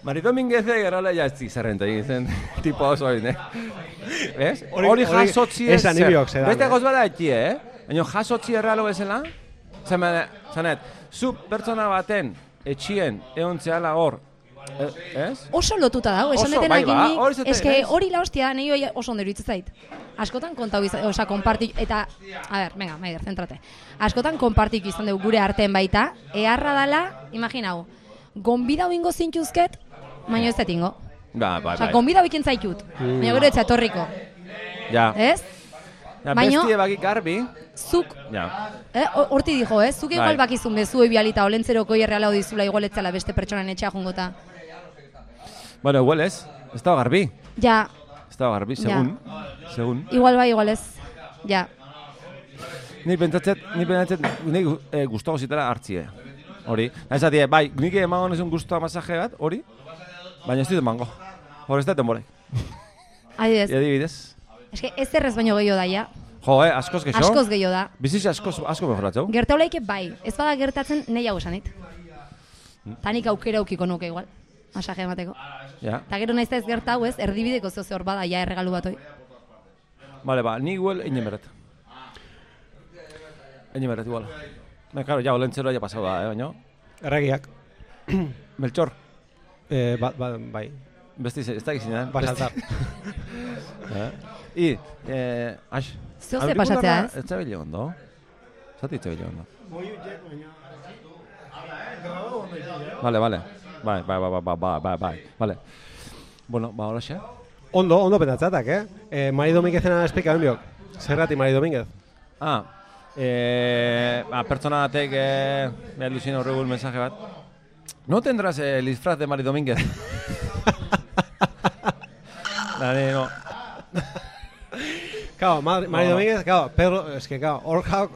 Mari Domínguez gerala ja ez zerrenta egin zen, tipo oso egin, eh? Ez? Hori- jasotzi ez ez zer. anibiok zedan, Beste eh? goz bada ekie, eh? Baina jasotzi erralo bezala, zanet, zu pertsona baten etxien egon zehala hor, eh, oso lotuta dago, esan deten bai ba, eske hori la hostia, nahi oso ondo iruditzen zait. Askotan kontau izan, osea, konpartik, eta, a ber, venga, maider, zentrate. Askotan konpartik izan dugu gure arteen baita, eharra dala, imaginau, gonbida ingo zintuzket, baina ez detingo. Ba, bai, Osea, bai. gonbida bikin zaitut, baina gero etza etorriko, Ja, ez? ja baino- baki garbi, Zuk, ja. eh, ho- horti dijo, ez? Zuk igual Bai. bakizun bezu ebialita olentzeroko irreala dizula igual etzala beste pertsonan etxea jungota. Bueno, igual ez, ez da garbi. Ja, Ez da garbi, Ja. segun. Segun. igual bai, igual ez. Ja, Ni pentsatzet, ni pentsatzet, ni eh, gustago zitela hartzie. Hori. Ez atie, bai, nik emango nezun gustoa masaje bat, hori. Baina ez dut emango. Hor ez da denborek. adibidez. Adibidez. Eske ez errez baino gehiago da, ja. Jo, eh, askoz gexo. Askoz gehiago da. Bizitz askoz, asko mejoratzeu. Gertaulaike bai, ez bada gertatzen nahi hau esanit. Tanik aukera ukiko nuke igual, masaje emateko. Ja. Ta gero naiz ez gertau ez, erdibideko zeo hor bada, ja erregalu bat hoi. Vale, ba, ni igual egin beret. Egin beret, igual. Ba, claro, ja, olentzero ja pasau da, eh, baina. Erregiak. Melchor, Eh, ba, ba, bai. beste izan, ez da gizina, eh? Ba saltar. Eh? I, eh, ax. Zeo ze pasatzea, ez? Ez zabile ondo. Zati zabile ondo. Vale, vale. Bai, bai, bai, bai, bai, bai, bai, bai, vale. Bueno, ba, hola xe. Ondo, ondo pentatzatak, eh? eh Mari Dominguezena esplika biok. Zerrati Mari Dominguez. Ah, eh, ba, pertsona batek, eh, behar luzien horregu mensaje bat. No tendrás el disfraz de Mari Domínguez. Dani, no. Claro, Mari, No. Domínguez, claro, Pedro, es que, claro,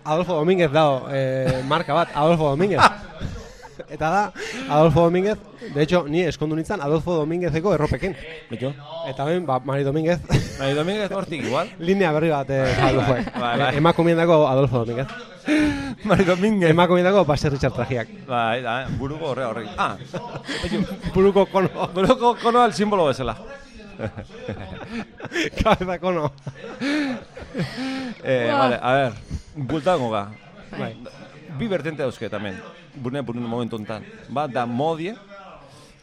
Adolfo Domínguez dao, eh, marka bat, Adolfo Domínguez. Eta da, Adolfo Domínguez, de hecho, ni eskondu nintzen Adolfo Domínguezeko erropekin. Bitu. Eta ben, ba, Mari Domínguez, Mari Domínguez hortik igual. linea berri bat eh, Adolfo. Bai, bai. Emakumiendako Adolfo Domínguez. Mari Domínguez. Emakumiendako Baser Richard trajiak. Bai, da, buruko horre horrek. Ah, Buruko kono. buruko kono al simbolo bezala. Kabeza kono. Eh, vale, a ver, bultango ga. Bai. Bi bertente dauzke tamen, bune bune momentu hontan. Bat da modie,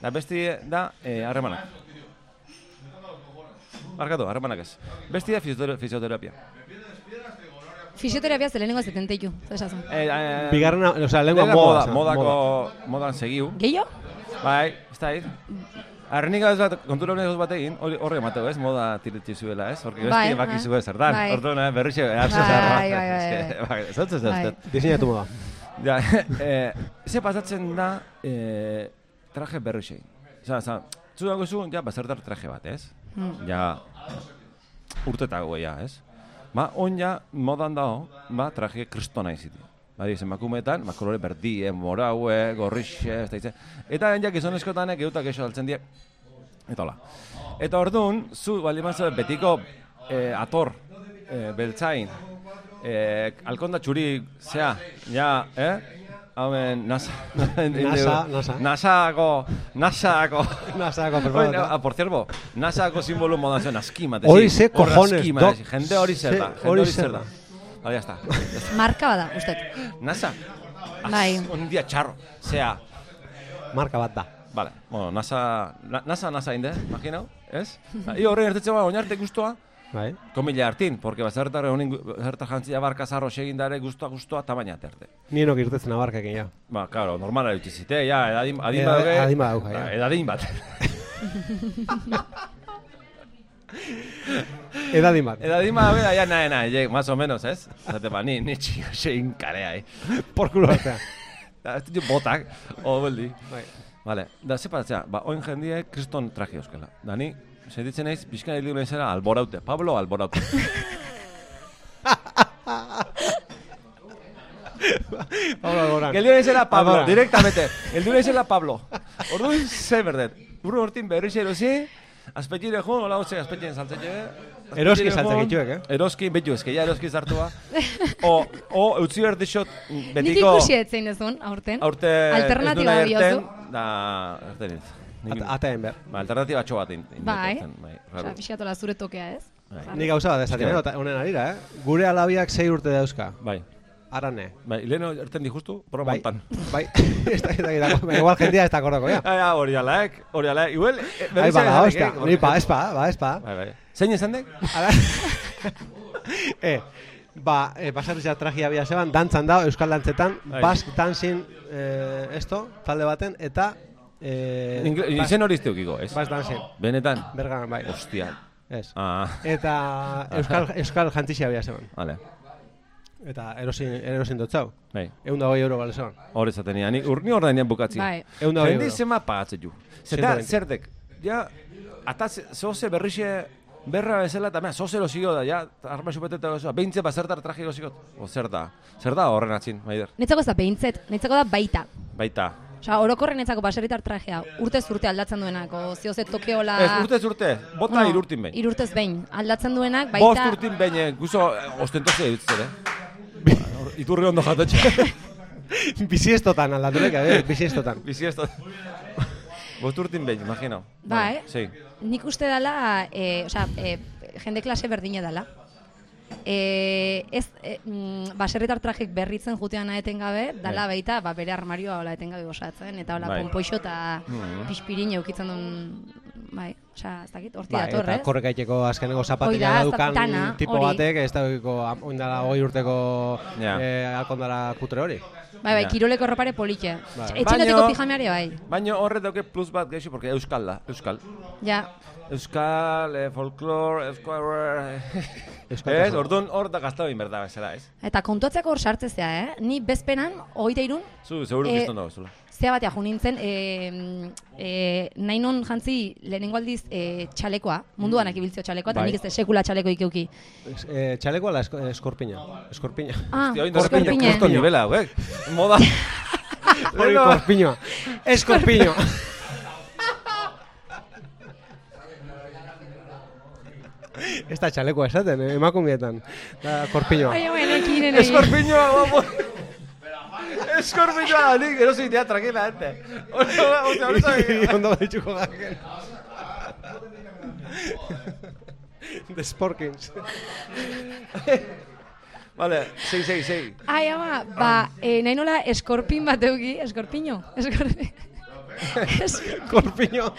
da beste da eh, harremanak. Barkatu, harremanak ez. Beste da fisiotera- fisioterapia. Fisioterapia zelenengo zetenteitu, zesazun. Eh, eh, Bigarrena, osea, lengua Lehenengo moda. moda, zen, modako, modan segiu. Gehiago? Bai, ez da, Arrenik ez bat, kontura honek bat egin, hori horre emateu, ez, moda tiretzi zuela, ez? Horki Bai, besti bakizu ez, berrixe, hartze Bai, zerra. bai, bai, bai. Zautzen ez Bai. dut. Diseinatu moda. Ja, eh, ze pasatzen da eh, traje berrixei. Osa, osa, zu dago zu, ja, bazertar traje bat, ez? Mm. Ja, urtetago ja, ez? Ba, on ja, modan dago, ba, traje kristona izitu. Ba, dizen, makumetan, ba, kolore berdie, moraue, gorrixe, ez da. Eta ja, gizonezkotanek eutak eso altzen die. Eta hola. Eta orduan, zu, bali mazue, betiko eh, ator, eh, beltzain, eh, alkonda txuri, zea, ja, eh? Hauen, nasa, Nasa, nasa. Nasako, nasako. Nasako, Oye, perfecto. ah, por cierto, nasako simbolo modan zen askima. te Hori ze cojones, zi, Jende hori zer Ze- da, hori zer da. Vale, ya está. Marka bada, usted. Nasa. Bai. Un día txarro. Sea, Marka bat da. Vale, bueno, NASA, na, NASA, NASA inde, imagino, ez? I horren ertetzen ba, oinarte guztua, Bai. komila hartin, porque bazertar honin, bazertar jantzia barka zarro segindare guztua guztua tamaina terte. Nienok irtetzen abarkakin, ja. Ba, claro, normala dut zite, ja, edadin, adin Eda- badauke. adin badauka, ja. Ba, Bat. Edadin bat. Edadin badauke, ja, nahe, nahe, más o menos, ez? Zate, ba, ni, ni txio segin karea, eh. Por culo. Da, ez ditu botak, o beldi. Bai. Vale, da, ze patzea, ba, oin jendie kriston traje euskela. Da, ni, sentitzen naiz, pixkan hildu naizera alboraute. Pablo alboraute. Pablo Alborán. Geldio naizela Pablo, Albora. directamente. Geldio naizela Pablo. Orduan, ze berdet. Urru hortin berriz erosi, azpetxire joan, hola hotze, azpetxien saltzetxe. Eroski saltzen dituek, eh? Eroski, betu ezke, ja eroski zartua. o, o, utzi behar dixot, Nik betiko... ikusi etzein dezun, aurten. Aurte Alternatiba ez duna erten, da, erten ez. Nik- At- Ataen behar. Ba, alternatiba txo bat Bai. bai. Raro. pixkatola zure tokea, ez? Bai. Nik gauza bat eh, ota- honen arira, eh? Gure alabiak sei urte dauzka. Bai. Arane. Bai, leheno erten di justu, broma Bai. hontan. Bai. Ez da, ez da, ez da, igual jendia ez da kordoko, ja. Ah, hori alaek, hori alaek. Igual, eh, Ai, berriz ba, ere hostia, eh, ni pa, espa, ba, espa. Bai, bai. Zein esan dek? Ara... eh, ba, eh, baserritza tragia bia zeban, dantzan da, euskal dantzetan, Bai. Basque Dancing, eh, esto, talde baten, eta... Eh, Izen hori izteukiko, ez? Basque Dancing, Benetan? bergan, bai. Hostia. Ez. Ah, Eta euskal, euskal jantzisia bia zeban. vale. Eta erosin, erosin dotzau. Bai, Egun da hoi euro bale zeban. hori zaten nian. Ni urni hor da bukatzi. Bai. Egun da hoi euro. zema pagatzen ju. Zeta, 120. zerdek. Ja, ata zoze berrixe berra bezala, eta mea, zoze lozio da, ja, arma xupeteta gozoa, behintze bazertar traje gozikot. O, zer da? Zer da horren atzin, maider? Netzako ez da behintzet, netzako da baita. Baita. Osea, orokorren netzako baserritar trajea, urtez urte aldatzen duenako, zioze tokeola... Ez, urtez urte, bota Bueno, irurtin behin. Irurtez behin, aldatzen duenak, baita... Bost urtin behin, eh, guzo ostentozia dut zer, eh? Iturri ondo jatetxe. Bisiestotan aldatunek, eh? Bizi ez da. Bost urtin behin, imagino. Bai. Sí. Nik uste dela, e, osea, e, jende klase berdina dela. E, ez, e, mm, baserritar trajek berritzen jutean etengabe, dala Bai. baita, ba, bere armarioa hola etengabe osatzen, eta hola Bai. ponpoixo eta Mhm. pispirin eukitzen duen, bai, osea, ez dakit, horti Bai, dator, eta ez? korrekaiteko azkeneko Hoi zapatila da, daukan tipo hori. batek, ez dago oindala hoi urteko Ja. eh, alkondara kutre hori. Bai, bai, Ja. kiroleko erropare politxe. Bai. Baino- pijameare bai, Baina horre dauke plus bat geixo, porque euskal da, euskal. ja. Euskal, eh, folklor, euskal... Euskal Ez, tasun. orduan hor da gaztau inberda bezala, ez? Eta kontuatzeko hor sartzezea, eh? Ni bezpenan, hogeita irun, Zu, seguro Eh, bizton dago, zula. zea batea jo nintzen, e, e, nahi non jantzi lehenengo aldiz e, txalekoa, munduan ibiltzeo txalekoa, eta Bai. nik ez sekula txaleko ikeuki. Es- Eh, txaleko ala esko, eskorpina. Eskorpina. Ah, repente eskorpine. kriston nivela, hauek. Moda. Hori Leno- Ez da txalekoa esaten, eh, emakumietan. Da korpinoa. Ai, bueno, ekinen egin. Eskorpiñoa, guapo. Eskorpiñoa, nik erosi itea tranquila, ente. Ondo ditxuko gaken. The Sporkins. Vale, sei, sei, sei. Ai, ama, ba, e, nahi nola eskorpin bat euki, eskorpino, eskorpin. Es- Korpino.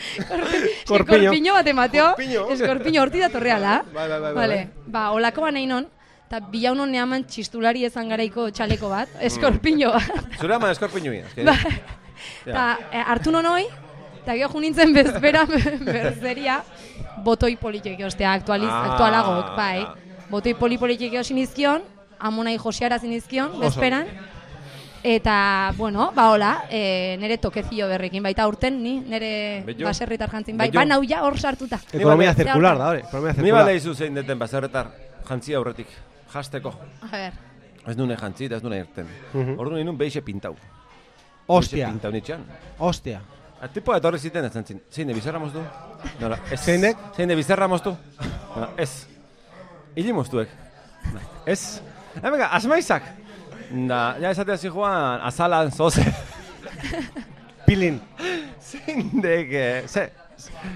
Eskorpino bat emateo, Korpiño. horti datorreala. Bai, bai, bai, bai, Vale, ba, olako ba non, eta bilauno neaman txistulari ezan garaiko txaleko bat, eskorpino bat. Zure ama eskorpinui, azken. Ba, Eta e, hartu non hoi, eta gero jo nintzen bezpera berzeria, botoi politik ostea, aktualiz, Ah, aktualagok, bai. ja. Botoi poli politik eosin izkion, amonai josiara zinizkion, bezperan. Eta, bueno, ba hola, e, nire tokezio berrekin, baita urten, ni, nire Bello. baserritar jantzin, bai, ba nauia hor sartuta. Ekonomia Ni zirkular da, hori. Ekonomia Ni zirkular. bale izu zein deten baserretar, jantzi aurretik, jasteko. A ber, Ez nune jantzi, eta ez nune irten. Mhm. Ordu ninun behixe pintau. Ostia, Behixe pintau nitxean. ostia. A tipo etorri ziten ez zentzin. Zein de bizarra moztu? Nola, ez. Zeinek? Zein de bizarra moztu? Nola, ez. Ili moztuek. Ez. Hemenga, asmaizak. Da, ja esatea zi joan, azalan zoze. Pilin. Zein dek, eh, ze,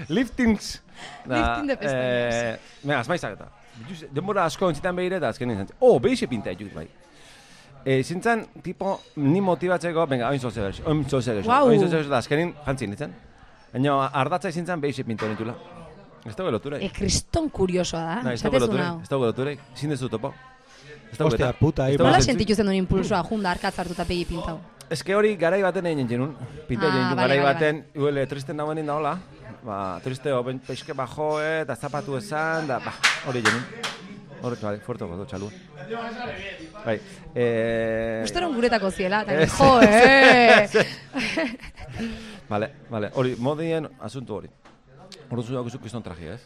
liftings. Lifting de pestañas. Eh, Venga, asmaizak eta. Denbora asko ontzitan behire eta azkenin zentzin. Oh, behixe pinta ditut bai. E, zintzen, tipo, ni motibatzeko, venga, oin zoze berxo, oin zoze berxo, Guau. oin zoze berxo, eta azkenin jantzin nintzen. Baina, ardatza izin zen behixe pinta nitula. Ez dago lotura. e, kriston kuriosoa da, Na, ez dago hau. ez dago lotura, zin dezu topo. Ez dago Ostia, eta. puta, Ez ahí dago Nola sentitu zen duen impulsoa, junda, arkatz hartuta pegi pintau. Ez que hori garai baten egin jenun, pinta Ah, egin jenun, bale, garai baten, iguele triste nagoenin da hola, ba, triste oben peixke bajo, eta zapatu esan, da, ba, hori jenun. Hori, bale, fuerte gozo, txalu. Bai, eh... Usteron guretako ziela, eta jo, eh! Vale, vale, hori, modien asuntu hori. Ordu zuak usu kriston tragia, ez?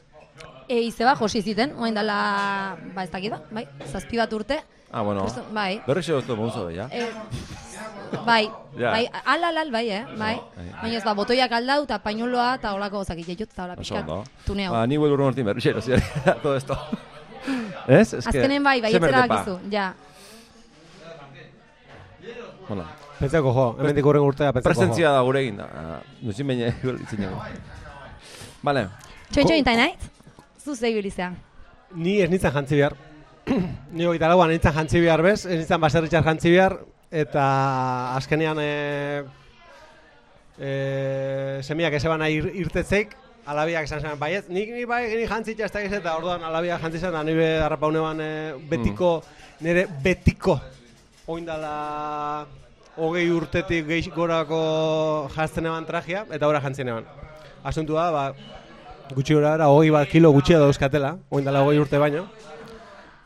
E, izeba josi ziten, oain dala, ba ez dakida, bai, zazpi bat urte. Ah, bueno. Kriston- bai. Berri xe doztu mozo, ja? E, bai, Ja. bai, al, al, al, bai, eh, bai. Bai. Baina ez ba, botoiak aldau, eta pañoloa, eta holako gozak itxetut, eta hola Oso pixkat, ondo. tuneo. Ba, ni vuelvo nortin berri xe, todo esto. Ez? Ez que... Azkenen bai, bai, ze etzera bakizu, ja. Bueno, Pentsako jo, hemendik urren urtea pentsako jo. presentzia da gure egin da. Ah, Nuzin baina, itzen jago. Vale. Txoin txoin tainait, zu zeibilizea. Ni ez nintzen jantzi behar. Ni hogeita lauan nintzen jantzi behar bez, ez nintzen baserritxar jantzi behar, eta azkenean e, e, semiak ez eban ir, irtetzeik, alabiak esan zen, baiet, nik ni bai, ni jantzitza ez da eta orduan alabiak jantzi zen, da nire harrapaune ban e, betiko, nire betiko, oindala hogei urtetik gehi gorako jazten eban trajea, eta ora jantzien eban. Asuntua, ba, gutxi gora era, hogei bat kilo gutxia dauzkatela, oindala hogei urte baino.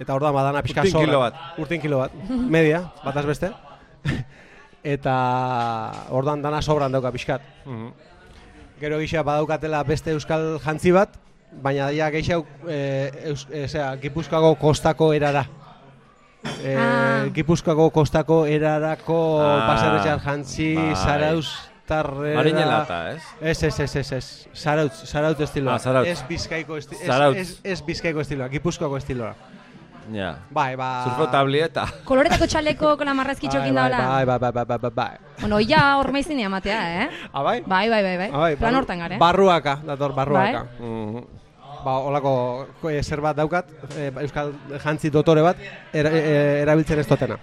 Eta orduan badana pixka Urtin kilo bat. Urtin kilo bat. Media, bataz beste. eta orduan dana sobran dauka pixkat. Mhm. Gero gisa badaukatela beste euskal jantzi bat, baina ja geixau e, eus, e, zera, Gipuzkoako kostako erara. E, Ah. Gipuzkoako kostako erarako Ah, baserretxar jantzi, bai. zarauz, tarrera... Marinelata, ez? Ez, ez, ez, ez, ez. Zarautz, zarautz estiloa. Ah, Zarautz. Ez bizkaiko esti Zarautz. ez, ez, ez bizkaiko estiloa, Gipuzkoako estiloa. Ja. Bai, ba... Surfo tablieta. Koloretako txaleko kola marrazkitxokin bai, daola. bai, bai, bai, bai, bai, bai, bai. Bueno, ia hor maizini amatea, eh? Ah, bai? Bai, bai, bai, bai. Ah, bai, Plan hortan gara, eh? Barruaka, dator, barruaka. Mhm. Ba, olako ko- zer bat daukat, e, euskal jantzi dotore bat, era, e, erabiltzen ez dotena.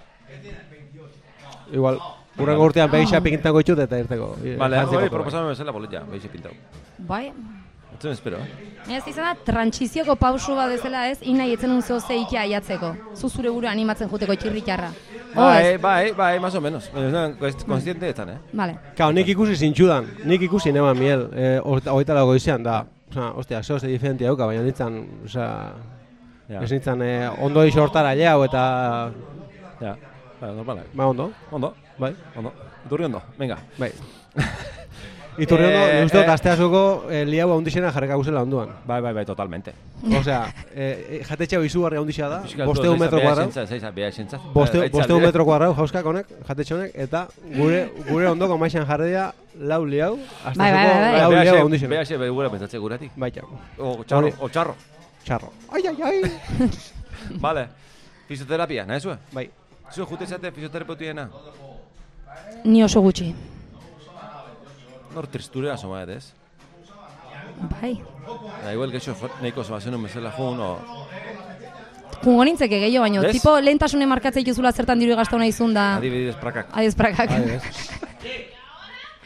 Igual, urrengo urtean behixa pikintango ditut eta irteko. e, Vale, jantzi hori dotore. proposamen bezala bolet ja, behixe pintau. Bai. Etzen espero, eh? Ez izan da, trantsizioko pausu bat bezala ez, inai etzen un zehose ikia aiatzeko. Zu zure buru animatzen juteko txirrikarra. Bai, bai, bai, más o menos. Konstiente etan, eh? Vale. Kao, nik ikusi zintxudan, nik ikusi neban miel, e, hogeita lago izan, da, osea, ostia, zoze diferentia dauka, baina nintzen, osea, Ja, ez nintzen e, ondo iso hortara jau eta, ja. Ba, normala. ba, ondo, Ondo, bai, ondo. Iturri ondo, venga. bai. Iturri ondo, Eh, eh, uste dut, eh. asteazoko e, liau handixena jarreka guzela onduan. Bai, bai, bai, totalmente. Osea, e, jatetxe izugarri handixa da, bosteun altua, metro kuadrau, zeiza, beha esentza. boste, Bai, bosteun aitzalde. metro kuadrau jauskak honek, jatetxe honek, eta gure, gure ondoko maixan jarria lau liau, Bai, bai, bai, bai. lau liau xe- handixena. beha xe begura pentsatze guratik. Baita, O txarro, Hori. o txarro. txarro. Ai, ai, ai. Vale. Fisioterapia, nahi zue? bai. Zue jute zate fisioterapeutiena? Ni oso gutxi. Nor tristurera soma ez? Bai. Da, igual geixo nahiko zoa zenun bezala jun, o... Jungo nintzeke gehiago, baino, Bez? tipo lehentasune markatzea dituzula zertan diru gastau nahi da Adibidez prakak. adiez prakak. Adibidez.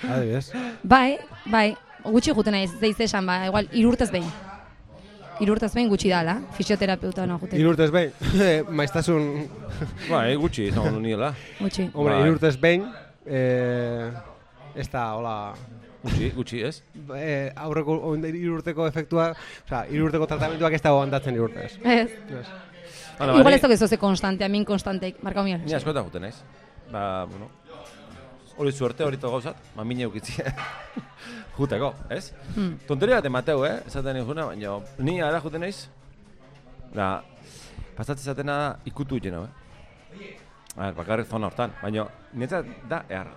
Adibidez. Bai, bai, gutxi juten naiz, zeiz esan, ba, igual, irurtez behin. Irurtez behin gutxi dala, fisioterapeuta no jute. Irurtez behin, maiztasun, Bai, gutxi, izango du niela. Gutxi. hombre, Bai. irurtez behin, eh, ez da, hola, Gutxi, gutxi, ez? eh, aurreko irurteko efektua, osea, irurteko tratamentuak ez dago handatzen irurtez. Ez. Ez. Hala, Igual ni- ez dago zoze konstante, amin konstanteik. Marka miel. Ni askota juten naiz. Ba, bueno. Hori suerte hori gauzat, ma mine ukitzi. Juteko, ez? Hmm. Tonteria bat emateu, eh? Esaten nizuna, baina ni ara juten naiz. Da, pasatzen zatena da ikutu jeno, eh? A ber, bakarrik zona hortan, baina niretzat da ehar.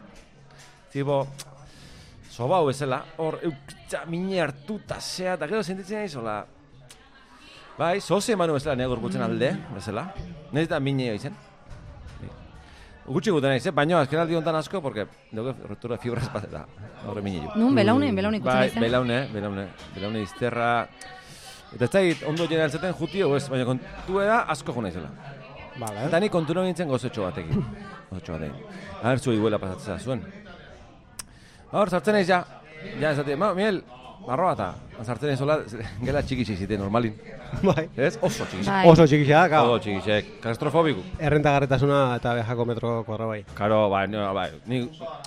Tipo, soba bezala, hor eukitza mine hartu eta zea, eta gero sentitzen naiz, hola, Bai, soze emanu bezala nire gorputzen alde, bezala. Naiz da mine izen. Gutxi guten naiz, eh? baina azken aldi honetan asko, porque dugu ruptura de fibras bat eta horre mine ju. Nun, belaune, belaune ikutzen Bai, naizen. belaune, belaune, belaune izterra. Eta ez zait, ondo jena altzaten jutio, ez, baina kontu da asko jo naizela. Vale, Eta ni kontu nintzen gozotxo batekin. Gozotxo batekin. Aher zu iguela pasatzea zuen. Hor, sartzen naiz ja. Ja, esate, ma, miel, barroa eta naiz hola, gela txikitsi zite normalin. bai. Ez? Oso txikitsi. Bai. Oso txikia, Oso gau. txikitxek. Kastrofobiku. Errentagarretasuna eta behako metro kuadro bai. Karo, bai, no, bai, ni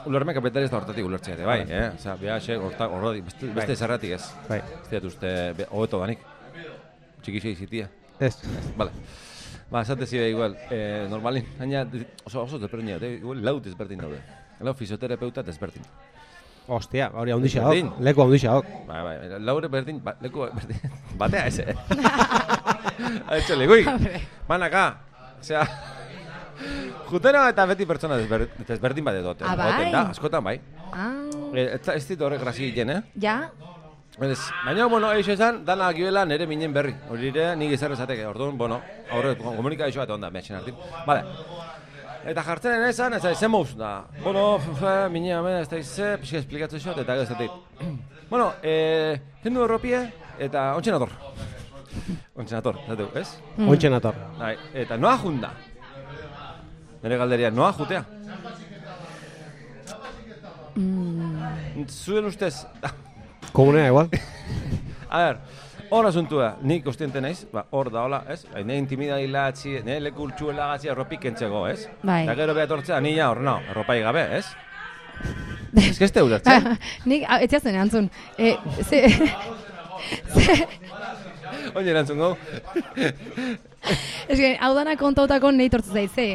ulerme kapitalista hortatik ulertzea ere, bai, eh? Osea, behasek, horta, horretik, beste, beste zerratik ez. Bai. Ez diat uste, be- hobeto danik. Txikitxei zitia. Ez. Vale. Ba, esate zide igual, eh, normalin, baina oso, oso desberdin daude, igual lau desberdin daude. Lau fisioterapeuta desberdin. Ostia, hori handixa Berdin. hok. Leku handixa hok. Bai, bai, laure berdin, ba, leku berdin, batea ese. Ha hecho legui. Manaka, osea, jutena eta beti pertsona desber, desberdin bat edote. Ah, bai? da, askotan bai. Ah, Eh, ez, ez dit horrek grasi egiten, eh? ja? Ez, baina, bueno, eixo esan, dana agibela nere minen berri. Hori ere, nik izan esateke, orduan, bueno, aurre, komunikazio bat onda, mehatxen hartin. Vale. Eta jartzen esan, ez da, zen mouz, da, bueno, mine hemen, ez da izze, pixka esplikatzen xot, eta gero esatik. bueno, eh, kendu erropie, eta ontsen ator. ontsen ator, zateu, ez? Mm. Ointxen ator. Bai, eta noa junda. Nere galderia, noa jutea. Mm. Zuen ustez, Komunea igual. A ber, hor asuntua, nik ostiente naiz, ba, hor da hola, ez? Ba, ne intimida hilatzi, ne leku txuela gatzi erropik kentzego, ez? Bai. Eta gero behatortzea, ni ja hor, no, erropai gabe, ez? Ez que ez te ulertzen. Nik, ah, ez jazen erantzun. E, ze, ze, Oine erantzun gau. Eske, hau dana kontautako nahi tortzu zait, ze,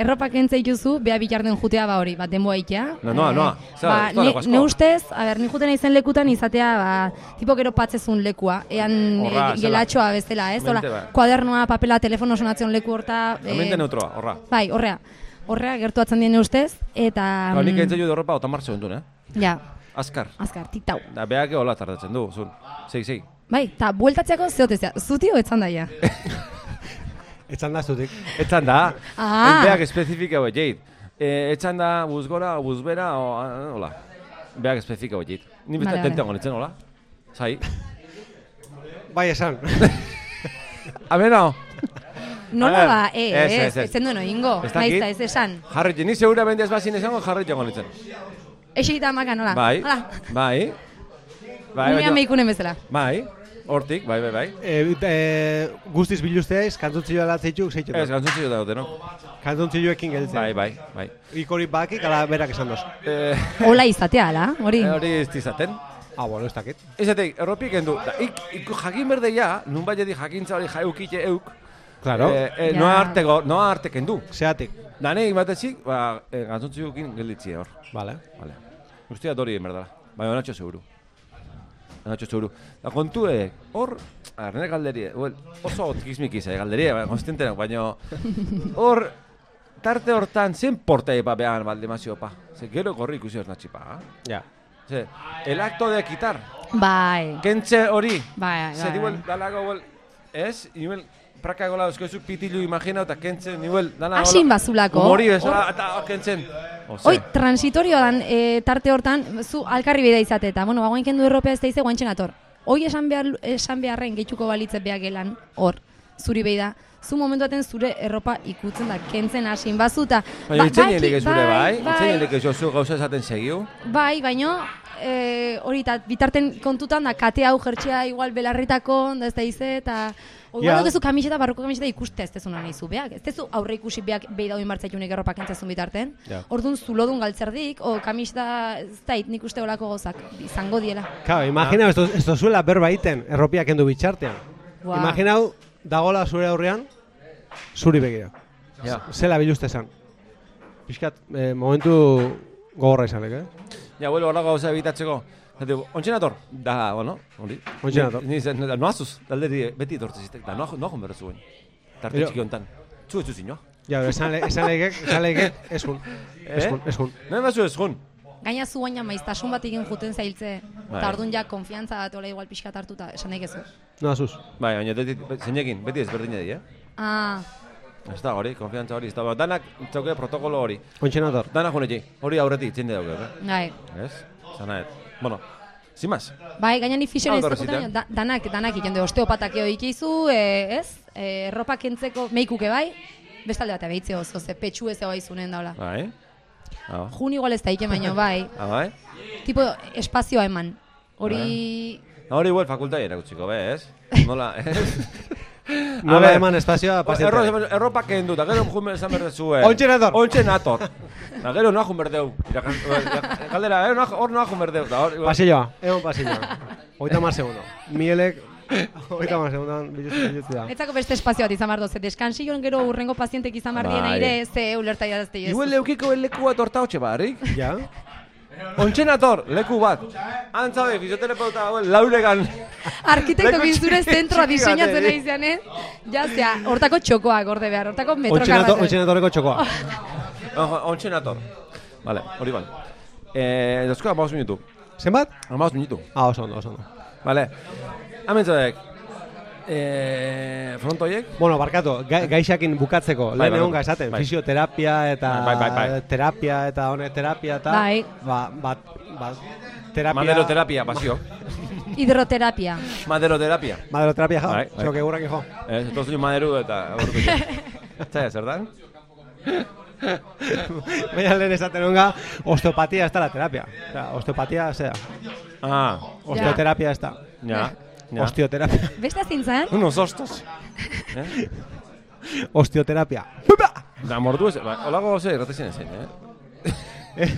erropa kentze ituzu, beha bitarden jutea ba hori, bat denboa ikia. No, noa, noa. Zer, ba, ne, ne ustez, a ber, ni juten izen lekutan izatea, ba, tipo gero patzezun lekua, ean Horra, e, gelatxoa bezala, ez? Hola, Mente, ba. kuadernoa, papela, telefono sonatzen leku horta. eh, Amente neutroa, horra. Bai, horrea. Horrea gertuatzen dien ustez, eta... Ba, nik mm, entzen ju derropa otamar segundun, eh? Ja, Azkar. azkar, titau. Da, behak hola tardatzen du, zun. Sei, sei. Bai, eta bueltatzeako zeotezea, zutio etzan daia. Etzan da zutik. Etzan da, Ah. beak espezifika hau jeit. E, etzan da, buzgora, o buzbera, o, ah, hola. Beak espezifika hau jeit. Ni Vale, besta vale. tente nitzen, hola. Zai. Bai esan. Ameno. Nola A ver, ba, e, ez, ez, ez, ez. ez zen duen oingo, Ez eta ez esan. Jarri, ni segura bendez bazin esango jarri jongo nintzen. Eixita amaka nola. Bai, Hala, bai. Bai, Nire baina- ameikunen bezala. Bai, hortik, bai, bai, bai. E, e, guztiz biluzteaiz, kantzontzioa latzeitxuk Ez, zeitzen. gantzutzi daude, no? Kantzontzioekin gelditzen. Bai, bai, bai. Ikorik bakik, ala berak esan doz. Eh, Hola izatea, ala, hori. hori ez dizaten. Ah, bueno, ez dakit. Ezatek, erropik endu. Da, ik, ik jakin berdeia, nun bai edi jakintza hori jaukite euk. Claro. Eh, eh, Ja. noa arteko, noa arte kendu. Zeatik. Dane imatetzik, ba, eh, gelditzie hor. Vale. Vale. Guztia dori berdala. Bai, onatxo seguru. Onatxo seguru. Da kontue, hor, a ber, nire galderie, well, oso tikizmikiz, eh, galderie, bai, konstante, baina, hor, tarte hortan, zen porta epa behan balde mazio pa. Ze gero gorri ikusi hor natxipa, Ja. Ze, el acto de quitar, Bai, kentze hori, bai, Ze, bai. nivel, bai. dalago, well, ez, nivel, praka gola euskozu pitilu imagina eta kentzen, nivel, dana Asin bazulako. Humori bezala, eta kentzen. Ose. Oi, transitorio dan, e, tarte hortan, zu alkarri bidea izate, eta, bueno, guain kendu erropea ez da ize, guain ator. Hoi esan, behar, esan beharren gehituko balitze behar gelan, hor, zuri behi da, zu momentu baten zure erropa ikutzen da, kentzen hasin bazuta. Baina Ba- itzen jenik ez gure bai, bai, itzen ez jozu gauza esaten segiu. Bai, baino, e, hori eta bitarten kontutan da kate hau jertxea igual belarritako, da ez da ize, eta Ja. Igual duzu kamiseta, barroko kamiseta ikuste ez tezu nahi zu beak. Ez tezu aurre ikusi beak behi dauen martzaiunik erropak entzazun bitarten. Ja. Orduan zulodun galtzerdik, o kamiseta, ez da, nik uste olako gozak, izango diela. Claro, imagina, esto, esto zuela berba iten, erropia kendu bitxartean. Guau. Imaginau, dagola zure aurrean, zuri begira. Ja. Zela biluzte esan. Piskat, eh, momentu gogorra izanek, eh? Ja, bueno, horrela gauza ebitatzeko. Zati, ontsen ator, da, bueno, hori. Ontsen ator. Ni, ni zen, da, noazuz, talde beti etortze ziztek, da, noa, noa jonberra zuen. Tarte Ero- txiki hontan. Zu ez zuzin, no? Ja, esan, le, esan leikek, esan leikek, esun. Esun, esun. Nahi bazu ez jun. Gaina zu baina maiztasun bat egin juten zailtze, Bai. eta orduan ja konfiantza bat ola igual pixkat hartuta, esan nahi gezu. No, azuz. Bai, baina zeinekin, beti ezberdina di, eh? Ah, Ez da hori, konfiantza hori, ez da, danak txauke protokolo hori. Ontsen ator. Danak junetxi, hori aurretik itzen dauke, eh? bai. Ez? Zanaet. Bueno, sin más. Bai, gaina ni ez dut, da, danak, danak ikende osteopatak eo ikizu, e, ez? E, erropa kentzeko meikuke bai, bestalde batea behitze oso, ze petxu ez bai zunen daula. Bai. Ah, Jun igual ez da ike baino, bai. ah, bai? tipo, espazioa eman. Hori... Hori igual fakultai erakutsiko, be, ez? Nola, ez? Nola ber. eman espazioa Erro, pazienteari. erropa kendu, eta gero jumen esan berde zuen. Ontxe nator. Ontxe nator. Eta gero noa jun berdeu. Galdera, eh, noa- hor noa jun berdeu. Da, Pasilloa, egon pasilloa. Oita mar segundo. Mielek, oita mar da. Etzako beste espazio bat izan behar doze, deskansioan gero urrengo pazientek izan behar diena Bai. ere, ze ulerta jadazte Igual leukiko el leku bat horta hotxe barrik. Ja? Ontxe nator, leku bat. Antzabe, fisioterapeuta hauen lauregan. Arkitekto gintzure zentroa diseinatzen nahi izan, eh? Ja, zea, hortako txokoak gorde behar, hortako Ontsen ator, metrokarratzen. ontsen atorreko txokoa. Ontxe nator. Vale, hori ban. Eh, dozko amaus minutu. Zenbat? Amaus minutu. Ah, oso ondo, oso ondo. Vale. Amentzadek. Eh, frontoiek? Bueno, barkatu, ga, gaixakin bukatzeko, Bai, lehen bai, egon bai. esaten, Bai. fisioterapia eta Bai, bai, bai. terapia eta honek terapia eta Bai. ba, ba, ba, terapia Maderoterapia, pasio. Hidroterapia. Maderoterapia. Maderoterapia jo, Bai, bai. zok egurrak jo. Ez, eto zuen maderu eta. Zaya, zer dan? Baina lehen esaten onga, osteopatia ez da la terapia. Osea, osteopatia zera, Ah, osteoterapia ez da. ja. Ja. Osteoterapia. Beste zintzen? Unos ostos. Eh? Osteoterapia. Da, mordu ez, ba, olago ze, erratezien ezen, eh?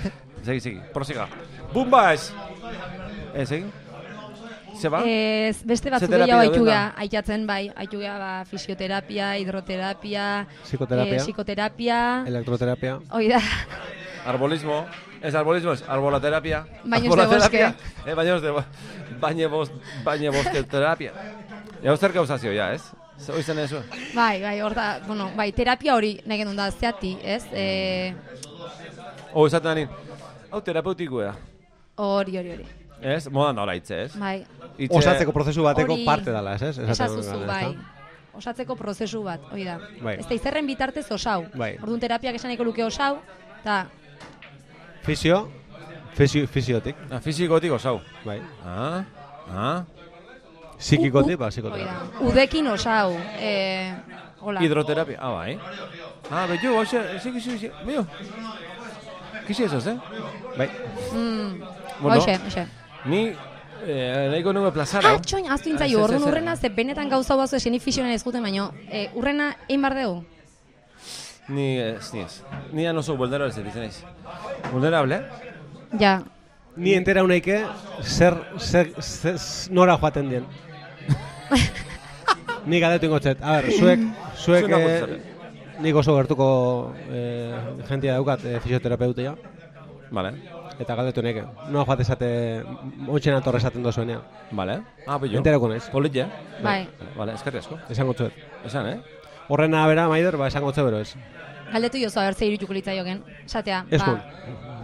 Segi, segi, prosiga. Bumba ez! Ez, segi? Zeba? Ez, beste batzuk gehiago dauden aitu da? geha, aitatzen bai, aitu geha ba, fisioterapia, hidroterapia, Psikoterapia. eh, psikoterapia, Elektroterapia. hoi da, Arbolismo. Ez arbolismo, ez arbolaterapia. Baños de Arbolaterapia. Eh, baños de bo- bañe bost, bañe boste terapia. Ja, zer gauzazio, ja, ez? Zer izan ez? bai, bai, hor da, bueno, bai, terapia hori nahi genuen da, zeati, ez? E, O, esaten danin, hau terapeutikoa. hori, hori, hori, Ez? Modan nola hitze, ez? bai, Hitze- Osatzeko prozesu bateko Hori- parte dala, ez? esazuzu, bai, osatzeko prozesu bat, hoi da. Bai. Ez da izerren bitartez osau. Bai. Orduan terapiak esan nahiko luke osau, eta Fisio, fisio, fisiotik, Ah, fizikotik osau. bai. Ah, ah. Psikikotik, ba, psikoterapia. udekin osau, e, hola. Hidroterapia. Ah, bai. Ah, betu, hoxe, segi, segi, segi. Bio. Kisi esos, eh? Bai. Mm, Bueno. hoxe, hoxe. Ni, eh, nahiko nuen plazara. Ah, txoin, aztu Ah, ez, ez, orduan ez. urrena, ze benetan gauza bazu esen fisionen ez guten, baino, e, urrena egin bar dugu? Ni, ez, ni ez. Ni ya no soy vulnerable, se dice naiz. Vulnerable? Ja, Ni entera uneike zer, zer, zer, nora joaten dien. Ni galdetu ingotzet. A ber, zuek, zuek, eh, nik oso gertuko eh, jentia daukat eh, fisioterapeutia. Vale. Eta galdetu neke. Noa joate esate, ontsen atorre esaten dozuenean. Vale. Ah, bello. Enterako naiz. Polit, ja? bai. Vale, eskerri asko. Esango tzuet. Esan, eh? Horrena bera, Maider, ba, esango tzu bero ez. Galdetu jozu, aber ze irituko litzaioken. Esatea, ba,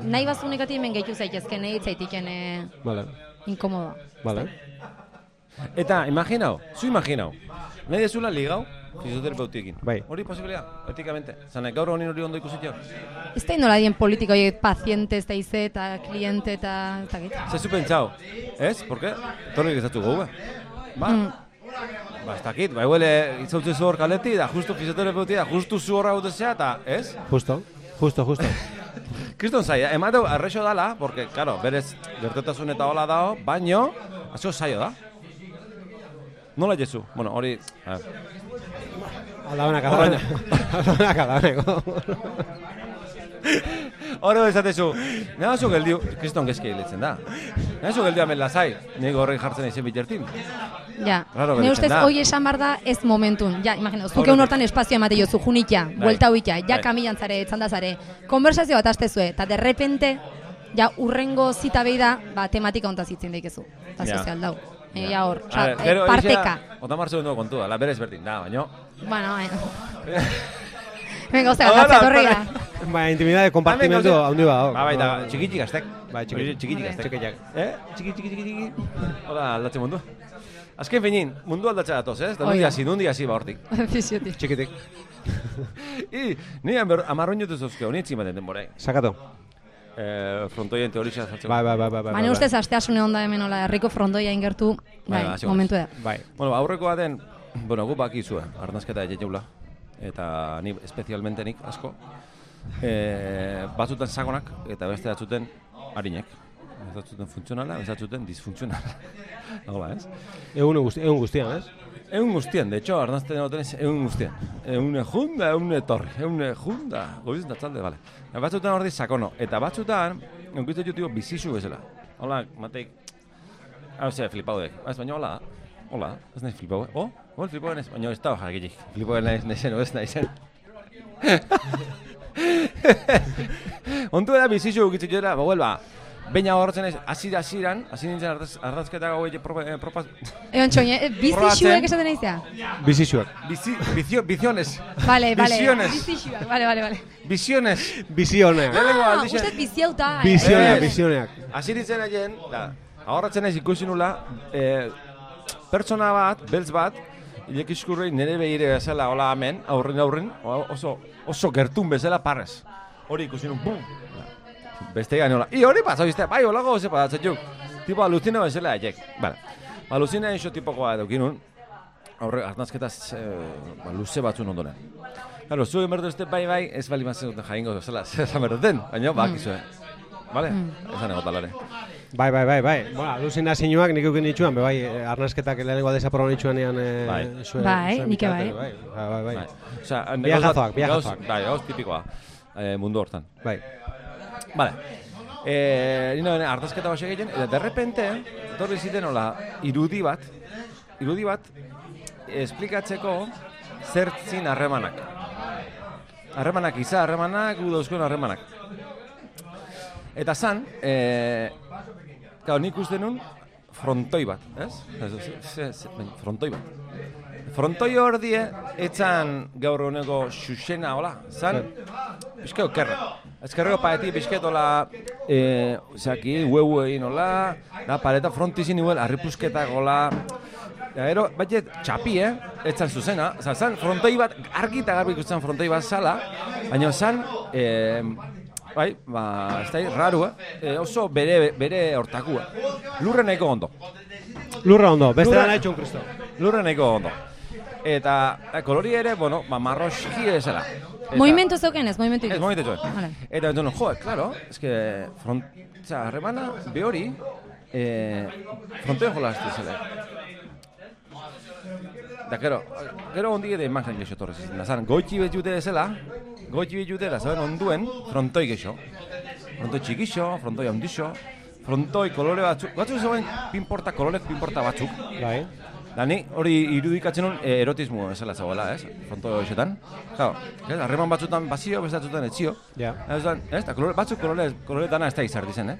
nahi bazu nekati hemen gehitu zaitezke, nahi itzaitiken e, Vale, inkomodoa. vale. Eta, imaginau, zu imaginau. Nahi dezula ligau, fisioterapeutekin. Bai. Hori posibilea, etikamente. Zane, gaur honin hori ondo ikusitio. Ez da indola dien politiko horiek paziente ez da ize eta kliente eta... git. Zezu pentsau, ez? Por qué? Tornik ez datu gogue. Ba, Mm. Ba, ez dakit, ba, huele, itzautzen zu hor kaleti, da justu fisioterapeutia, da justu zu horra gautezea, eta, ez? Justo, justo, justo. Kriston zaila, emateu arrexo dala, porque, claro, berez gertetasun eta hola dao, baino, asko zailo da. Nola jesu? Bueno, hori... a ver. Aldabenak, aldabenak. Aldabenak, aldabenak. Hore esatezu, nahi zu geldiu, kriston gezke hiletzen da. Nahi zu geldiu hemen lasai, nik horrek jartzen izen bitertin. Ja, Raro ne ustez hoi esan bar da ez momentun. Ja, imagina, zuke un hortan espazio emate jozu, junitia, buelta huitia, ja Bai. kamilan zare, etzanda zare. Konversazio bat astezue, eta de repente, ja urrengo zita behi da, ba, tematika hontaz hitzen daikezu. Eta Ja. sozial dau. Ja, hor, A oza, ver, eh, parteka. Otamar segundo kontua, la berez berdin da, baino. Bueno, bueno. Venga, ozera, Hola, gatzea torria. Baina, intimidade gaude- handi bada. Ba, baita, txikitxik aztek. Bai, txiki- txikitxik aztek. txikiak. Eh? Txiki, txiki, txiki, txiki. Hola, aldatzen mundu. Azken finin, mundu aldatzea datoz, ez? Da nundi da. hasi, nundi hasi ba hortik. Fiziotik. Txikitik. I, ni amarro minutu zozke, honi etzimaten denbora. Sakatu. Eh, frontoien teoria zartzeko. Bai, bai, bai, bai. bai, Baina bai. ustez asteasune onda hemen hola herriko frondoia ingertu, Bai, bai, bai, momentu da. Bai. Bueno, aurreko baten, bueno, gu bakizue, arnazketa egin eta ni espezialmente nik asko. E, batzutan sakonak eta beste batzuten harinek. Ez batzuten funtzionala, ez batzuten disfuntzionala. Hola, ez? Egun, guzti, egun guztian, ez? Egun guztien, de hecho, arnazten egoten ez, egun guztien. Egun junda, egun etorri, egun junda. Gobizen da txalde, bale. Batzutan ordi sakono, eta batzutan, egukitzen jutio bizizu bezala. Hola, mateik, hau ze, flipau dek. Ez, baina hola, hola, ez nahi flipau, eh? Oh, oh, flipau ez, baina ez da jarrikitik. Flipau nahi nahi ez nahi zen. Ontu da bizizu egukitzen jutera, ba, ba, Beina horretzen ez, hasi da hasieran, hasi nintzen ardaz, ardazketa gau egin propa, eh, propa, Egon txoin, eh, bizixuek esaten naizea? Bizizuak. bizi, bizio, biziones. Vale, vale. Visiones. Bizixuak, vale, vale, vale. Visiones. Bizioneak. Ah, aldixe- uste biziauta, eh? Bizioneak, Ez. bizioneak. Hasi nintzen egin, da, ahorratzen ez ikusi nula, eh, pertsona bat, beltz bat, iskurrei nire behire bezala, hola hemen, aurren aurren, oso, oso gertun bezala parrez. Hori ikusi nun, bum! Beste gane hola, i hori pasa, bizte, bai, hola goze patatzen juk. Tipo, alucina bezala egek. Vale. Alucina iso tipokoa edukin aurre, arnazketaz, eh, ba, luze batzun ondoren. Claro, zuen berdu este bai bai, ez bali mazen jaingo bezala, zer esan berduten, baina Vale? Esan egotalare. Bai, bai, bai, bai. Bueno, aluzinazioak nik eukin be bai, eh, arnasketak lehenengo desaproban nituen ean... Eh, Bai. zuen- Bai, nik bai. Bai, bai, bai. Bai. bai. Osea, Viajazoak, gauz- viajazoak. gauz- Bai, gauz tipikoa. Eh, mundu hortan. bai. Vale. Eh, nino bene, ardazketa bat egiten, eta derrepente, etorri ziten hola, irudi bat, irudi bat, esplikatzeko zertzin harremanak. Harremanak, iza harremanak, gu dauzkoen harremanak. Eta zan, eh, Gau, nik uste nun frontoi bat, ez? Ez, ez, ez, ez, frontoi bat. Frontoi hor die, etzan gaur honeko xuxena, hola, zan, bizke okerra. Ezkerreko paeti bizket hola, e, zaki, huehu egin hola, da, pareta frontizin igual, arripusketak hola, Ja, gero, baiet, txapi, eh? Etzan zuzena. Zan, frontoi bat, argi eta garbi ikusten frontoi bat zala, baina zan, eh, bai, ba, ez da, raru, eh? Eh, oso bere, bere hortakua. Lurre nahiko ondo. Lurra ondo, beste Lurra- dana etxun kristo. Lurre nahiko ondo. Eta, eh, kolori ere, bueno, ba, marroski. Eta- Movimentu zeuken ez, movimentu Ez, momentu zuen. Vale. Eta entzun, jo, claro, es que front, oza, harremana, behori, eh, fronteo jolaztu zela. Da, gero, gero ondi ere imagen gexo torrez izan da, zan, goitxi bet jute zela, goitxi bet jute zaren onduen, frontoi gexo. Frontoi txikixo, frontoi handixo, frontoi kolore batzuk, batzuk zegoen pinporta, kolorek pinporta batzuk. Bai. Da ni hori irudikatzen nun eh, erotismo bezala zegoela, ez? Fronto hoxetan. Claro, ez, harreman batzutan bazio, beste batzutan etzio. Ja. Ez da, ez da, kolore, batzuk kolore, kolore dana ez da izardi zen, eh?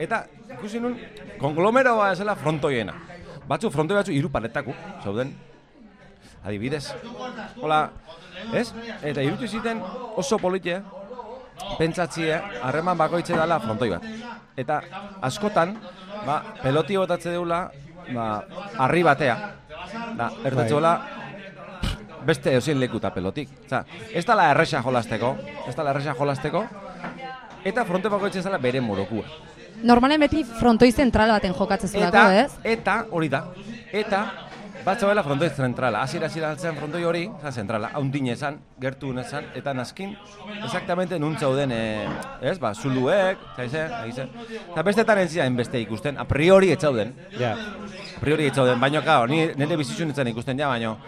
Eta, ikusi nun, konglomeroa ezela frontoiena. Batzuk, frontoi batzuk hiru paletako, zauden. Adibidez. Hola, ez? Eta irutu ziten oso politia, pentsatzie, harreman bakoitze dela frontoi bat. Eta askotan, ba, peloti botatze deula, ba, harri batea. Da, ertatzeola, beste eosin lekuta pelotik. Oza, ez dala erresa jolasteko, ez dala erresa jolasteko, eta fronte bakoitzen zela bere morokua. Normalen beti frontoi zentral baten jokatzen zuelako, Eta, ez? eta, hori da, eta, Bat zegoela frontoi zentrala, hasiera hasiera altzen frontoi hori, zan zentrala, haundin esan, gertu nezan, eta naskin, exactamente nun zauden, e, ez, ba, zuluek, zaize, zaize. Eta bestetan ez ziren beste ikusten, a priori etzauden, Ja. a priori etzauden, baino, kao, ni nire bizitzun etzan ikusten ja, baino,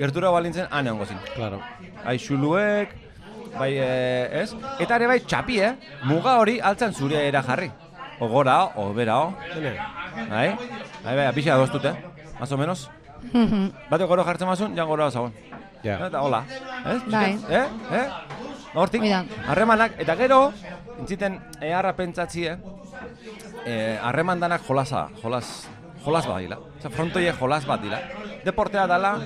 gertura balintzen, ane hongo zin. Claro. Bai, xuluek, bai, e, ez? Eta ere bai, txapi, eh? Muga hori altzan zure era jarri. O gora, o bera, o. Hene. Bai, bai, bai, apixa adostut, eh? Más o menos. Bate goro jartzen mazun, jan goro zagoen. Ja. Eta hola, ez? Bai. Eh? Eh? Hortik, harremanak, eta gero, intziten, eharra pentsatzie, eh, harreman danak jolasa, jolas, jolas bat dila. Osa, frontoie jolas bat dila. Deportea dala,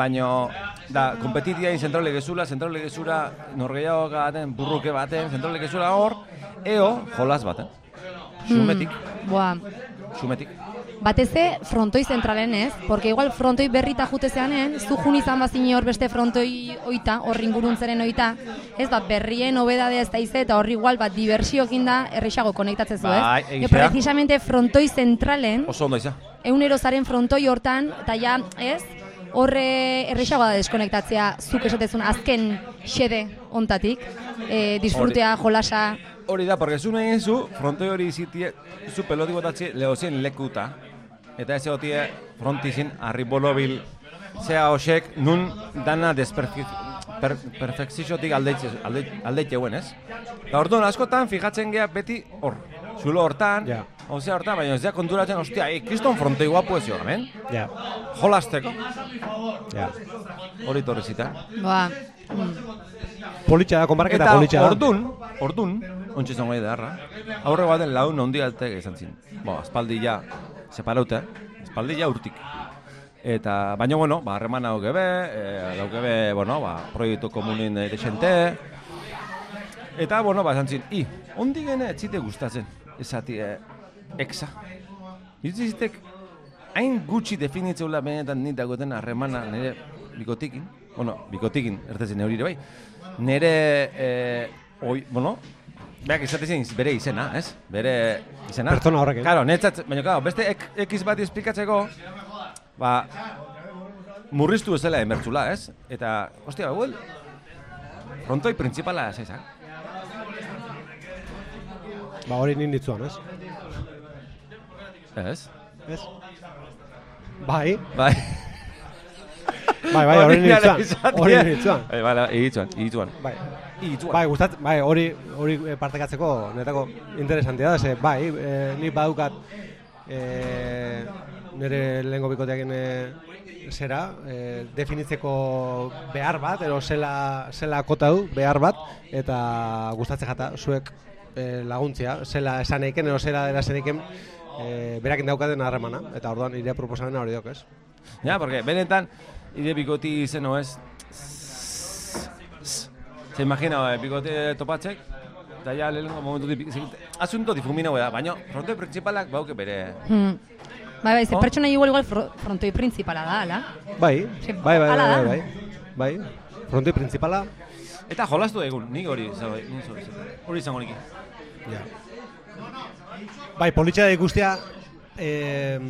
baino, da, kompetitia in zentrale gezula, zentrale gezura, norgehiago baten, burruke baten, zentrale gezura hor, eo, jolas baten. Xumetik, Boa. xumetik. Bateze frontoi zentralen ez, porque igual frontoi berrita jute zeanen, zu jun izan bazini hor beste frontoi oita, hor inguruntzeren oita, ez bat berrien obedadea ez da ize, eta hor igual bat diversiokin da errexago konektatzen zu, ez? Bai, E, precisamente frontoi zentralen, Oso ondo iza. eunero zaren frontoi hortan, eta ja, ez? Horre errexagoa da deskonektatzea zuk esatezun azken xede ontatik, e, disfrutea, jolasa, Hori da, porque zu nahi zu, frontoi hori izitie, zu peloti botatzi lehozien lekuta. Eta ez egotie frontizin harri bolobil, zea hosek, nun dana desperfekziotik per, perfekziotik aldeitze, alde, aldeitze guen, ez? Eta orduan askotan fijatzen gea beti hor, zulo hortan, Ja. Osea hortan, baina ez da konturatzen, ostia, eh, kriston frontoi guapu ez jo, hemen? Ja. Jolasteko, Ja. hori torri zita. boa, mm. Politxa da, konbarketa Eta politxa da. ordun, ordun, ontsi izango da harra. Aurre baten laun ondi alte izan zin. Bo, aspaldi ja separauta, aspaldi ja urtik. Eta baina bueno, ba harremana hau gebe, eh daukebe, bueno, ba proiektu komunin eh, desente. Eta bueno, ba izan zin, i, ondi gene ez zite gustatzen. Esati eh, exa. Izitek hain gutxi definitzeula benetan ni dagoten harremana nire bikotikin. Bueno, bikotikin, ertetzen hori ere bai. Nire, eh, oi, bueno, beak izatezen bere izena, ez? Bere izena. Pertsona horrekin. Claro, netzat, baina claro, beste ek, ekiz bat esplikatzeko, ba, murriztu ezela emertzula, ez? Eta, ostia, huel, frontoi principala zaizak. Ba, hori nien ditzuan, ez? Ez? Ez? Bai, Bai. bai, bai, hori nien ditzuan. Hori nien ditzuan. Bai, bai, egituan, egituan. Bai. Bai, gustat, bai, hori hori eh, partekatzeko netako interesantia da, ze bai, e, ni badukat e, nire lehengo bikoteakin e, zera, e, definitzeko behar bat, edo zela, zela kota du behar bat, eta gustatzen jata, zuek e, laguntzia, zela esan eiken, edo zela dela esan eiken, e, berakin daukaten harremana, eta orduan nire proposamena hori dok, ez? Ja, porque benetan, ide bikoti izeno ez, se imagina, eh, bikote topatzek, eta ja lehenko momentu di, asunto difumina da, baina fronte principalak bauke bere... Hmm. Bai, bai, ze Oh. pertsona igual igual fro- frontoi principala da, ala? Bai, bai, bai, bai, bai, bai, bai. Frontoi principala, Eta jolastu egun, nik hori hori izango, niki. Ja. Bai, politxa da ikustea, eh,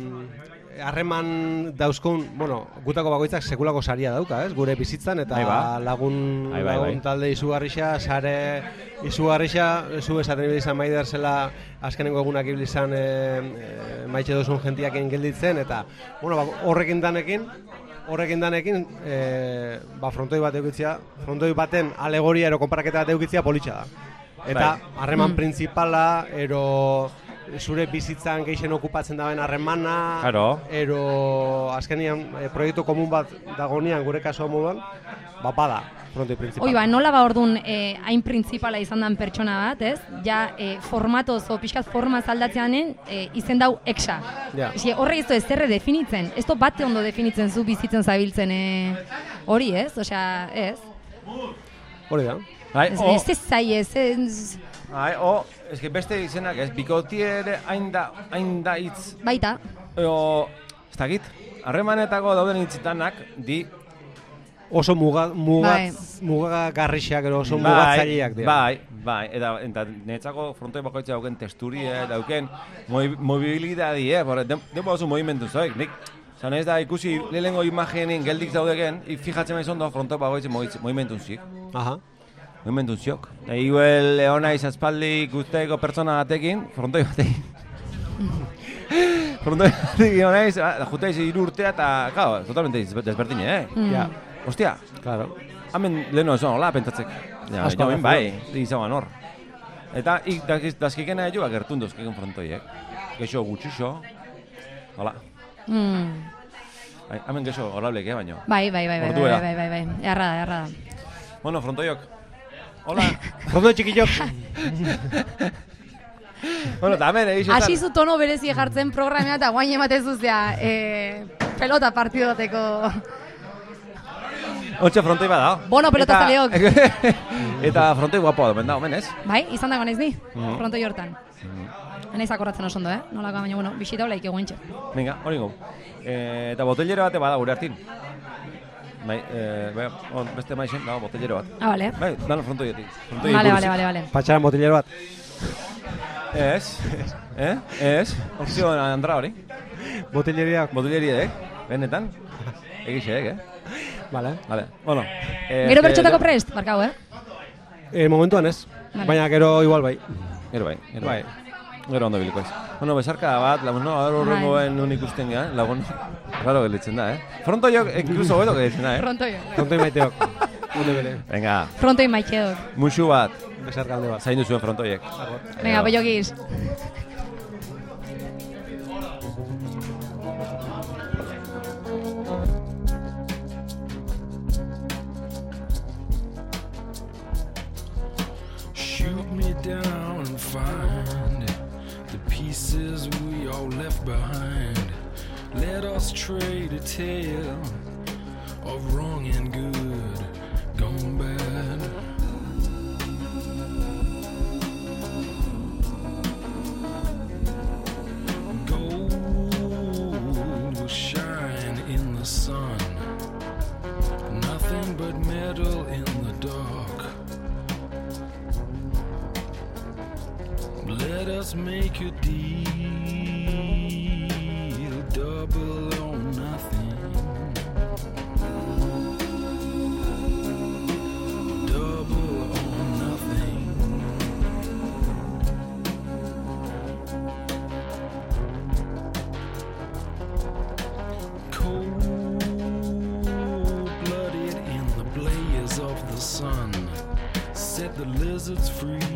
harreman dauzkun, bueno, gutako bakoitzak sekulako saria dauka, ez? Gure bizitzan eta lagun, bai, lagun bai. talde izugarrixa, sare izugarrixa, zu esaten ibili izan maider zela azkenengo egunak ibili izan e, e, maitxe duzun jentiakin gelditzen, eta, bueno, ba, horrekin danekin, horrekin danekin, e, ba, frontoi bat eukitzia, frontoi baten alegoria ero konparaketa bat eukitzia politxa da. Eta Bai. harreman Mm. principala, ero zure bizitzan gehien okupatzen daben harremana, Claro. ero azkenian e, proiektu komun bat dagonean gure kaso moduan, ba bada, frontoi principala. Oi, ba, nola ba ordun eh, hain printzipala izan dan pertsona bat, ez? Ja, eh, formatoz, o pixkat forma zaldatzeanen, eh, izen dau exa. Ja. Eske, horre ez du ezerre definitzen, ez bate ondo definitzen zu bizitzen zabiltzen eh, hori, ez? Osea, ez? Hori da. Bai, Ez, o, ez ez zai, ez, ez, bai, o, eske beste izenak ez, bikoti ere hain da, hain da hitz, baita. o, ez dakit, harremanetako dauden hitzitanak, di, Oso muga, mugat, Bai. mugagarrixak, ero oso mugatzaileak dira. Bai, bai, eta, eta netzako frontoi bakoitza dauken testurie, dauken moi- mobilidadi, eh, den, den oso movimentu zoik, nik Zan ez da ikusi lehenengo imagenin geldik daudeken, i fijatzen maiz ondo fronto bagoitzen movimentun zik. Aha. Movimentun ziok. Da igual leona izazpaldi guzteko pertsona batekin, frontoi batekin. frontoi batekin honaiz, da juteiz iru urtea eta, claro, totalmente desberdine, eh? Mm. Ja, Ostia, claro. hemen leheno ez hola pentsatzek. Ja, Asko da, bai, izaban hor. Eta ik dazkikena joa gertun dozkiken frontoiek. Gexo gutxixo. Hola. Mm. Bai, hemen gexo horablek, eh, baino. Bai, bai, bai, bai, bai, Orduera. bai, bai, bai, Eharra da, eharra da. Bueno, frontoiok. Hola. Rondo txikillok. bueno, eta hemen egixetan. Hasi zu tono berezi jartzen programea eta guain ematez zuzea e, pelota partidoteko. Otxe frontoi bada. Bono pelota zaleok. eta frontoi guapoa domen da, omen ez? Bai, izan dago naiz ni, Mhm. frontoi hortan. Naiz akordatzen oso ondo, eh? Nolako, baina, bueno, bisita hola ikeguen Venga, hori gau. E, eta botellero bate bada gure hartin. Bai, e, bai, on, beste maixen, dago botellero bat. Ah, vale. Bai, dano frontoietik. Frontoi Vale, vale, vale, vale. Patxaran botillero bat. Ez, eh? Ez, opzio andra hori. Botilleriak. Botelleria, eh? Benetan? Egixeek, eh? Vale. Vale, bueno. Eh, Gero bertxotako prest, barkau, eh? E, momentuan ez. Vale. Baina gero igual bai. Gero bai, gero Bai. Gero ondo biliko ez. Bueno, besarka bat, lagun, no, ahora Bai. horrengoen nun ikusten gehan, lagun, raro gelitzen da, eh? Fronto jo, incluso hobeto gelitzen da, eh? Frontoio. Rondo maiteok. Ondo bere. Venga, Frontoi maitxeok. musu bat, Besar galde bat. zaindu zuen frontoiek. Venga, bello giz. Shoot me down and find the pieces we all left behind. Let us trade a tale of wrong and good gone bad. Gold will shine in the sun. Nothing but metal in the dark. Let us make a deal, double or nothing. Double or nothing. Cold-blooded in the blaze of the sun, set the lizards free.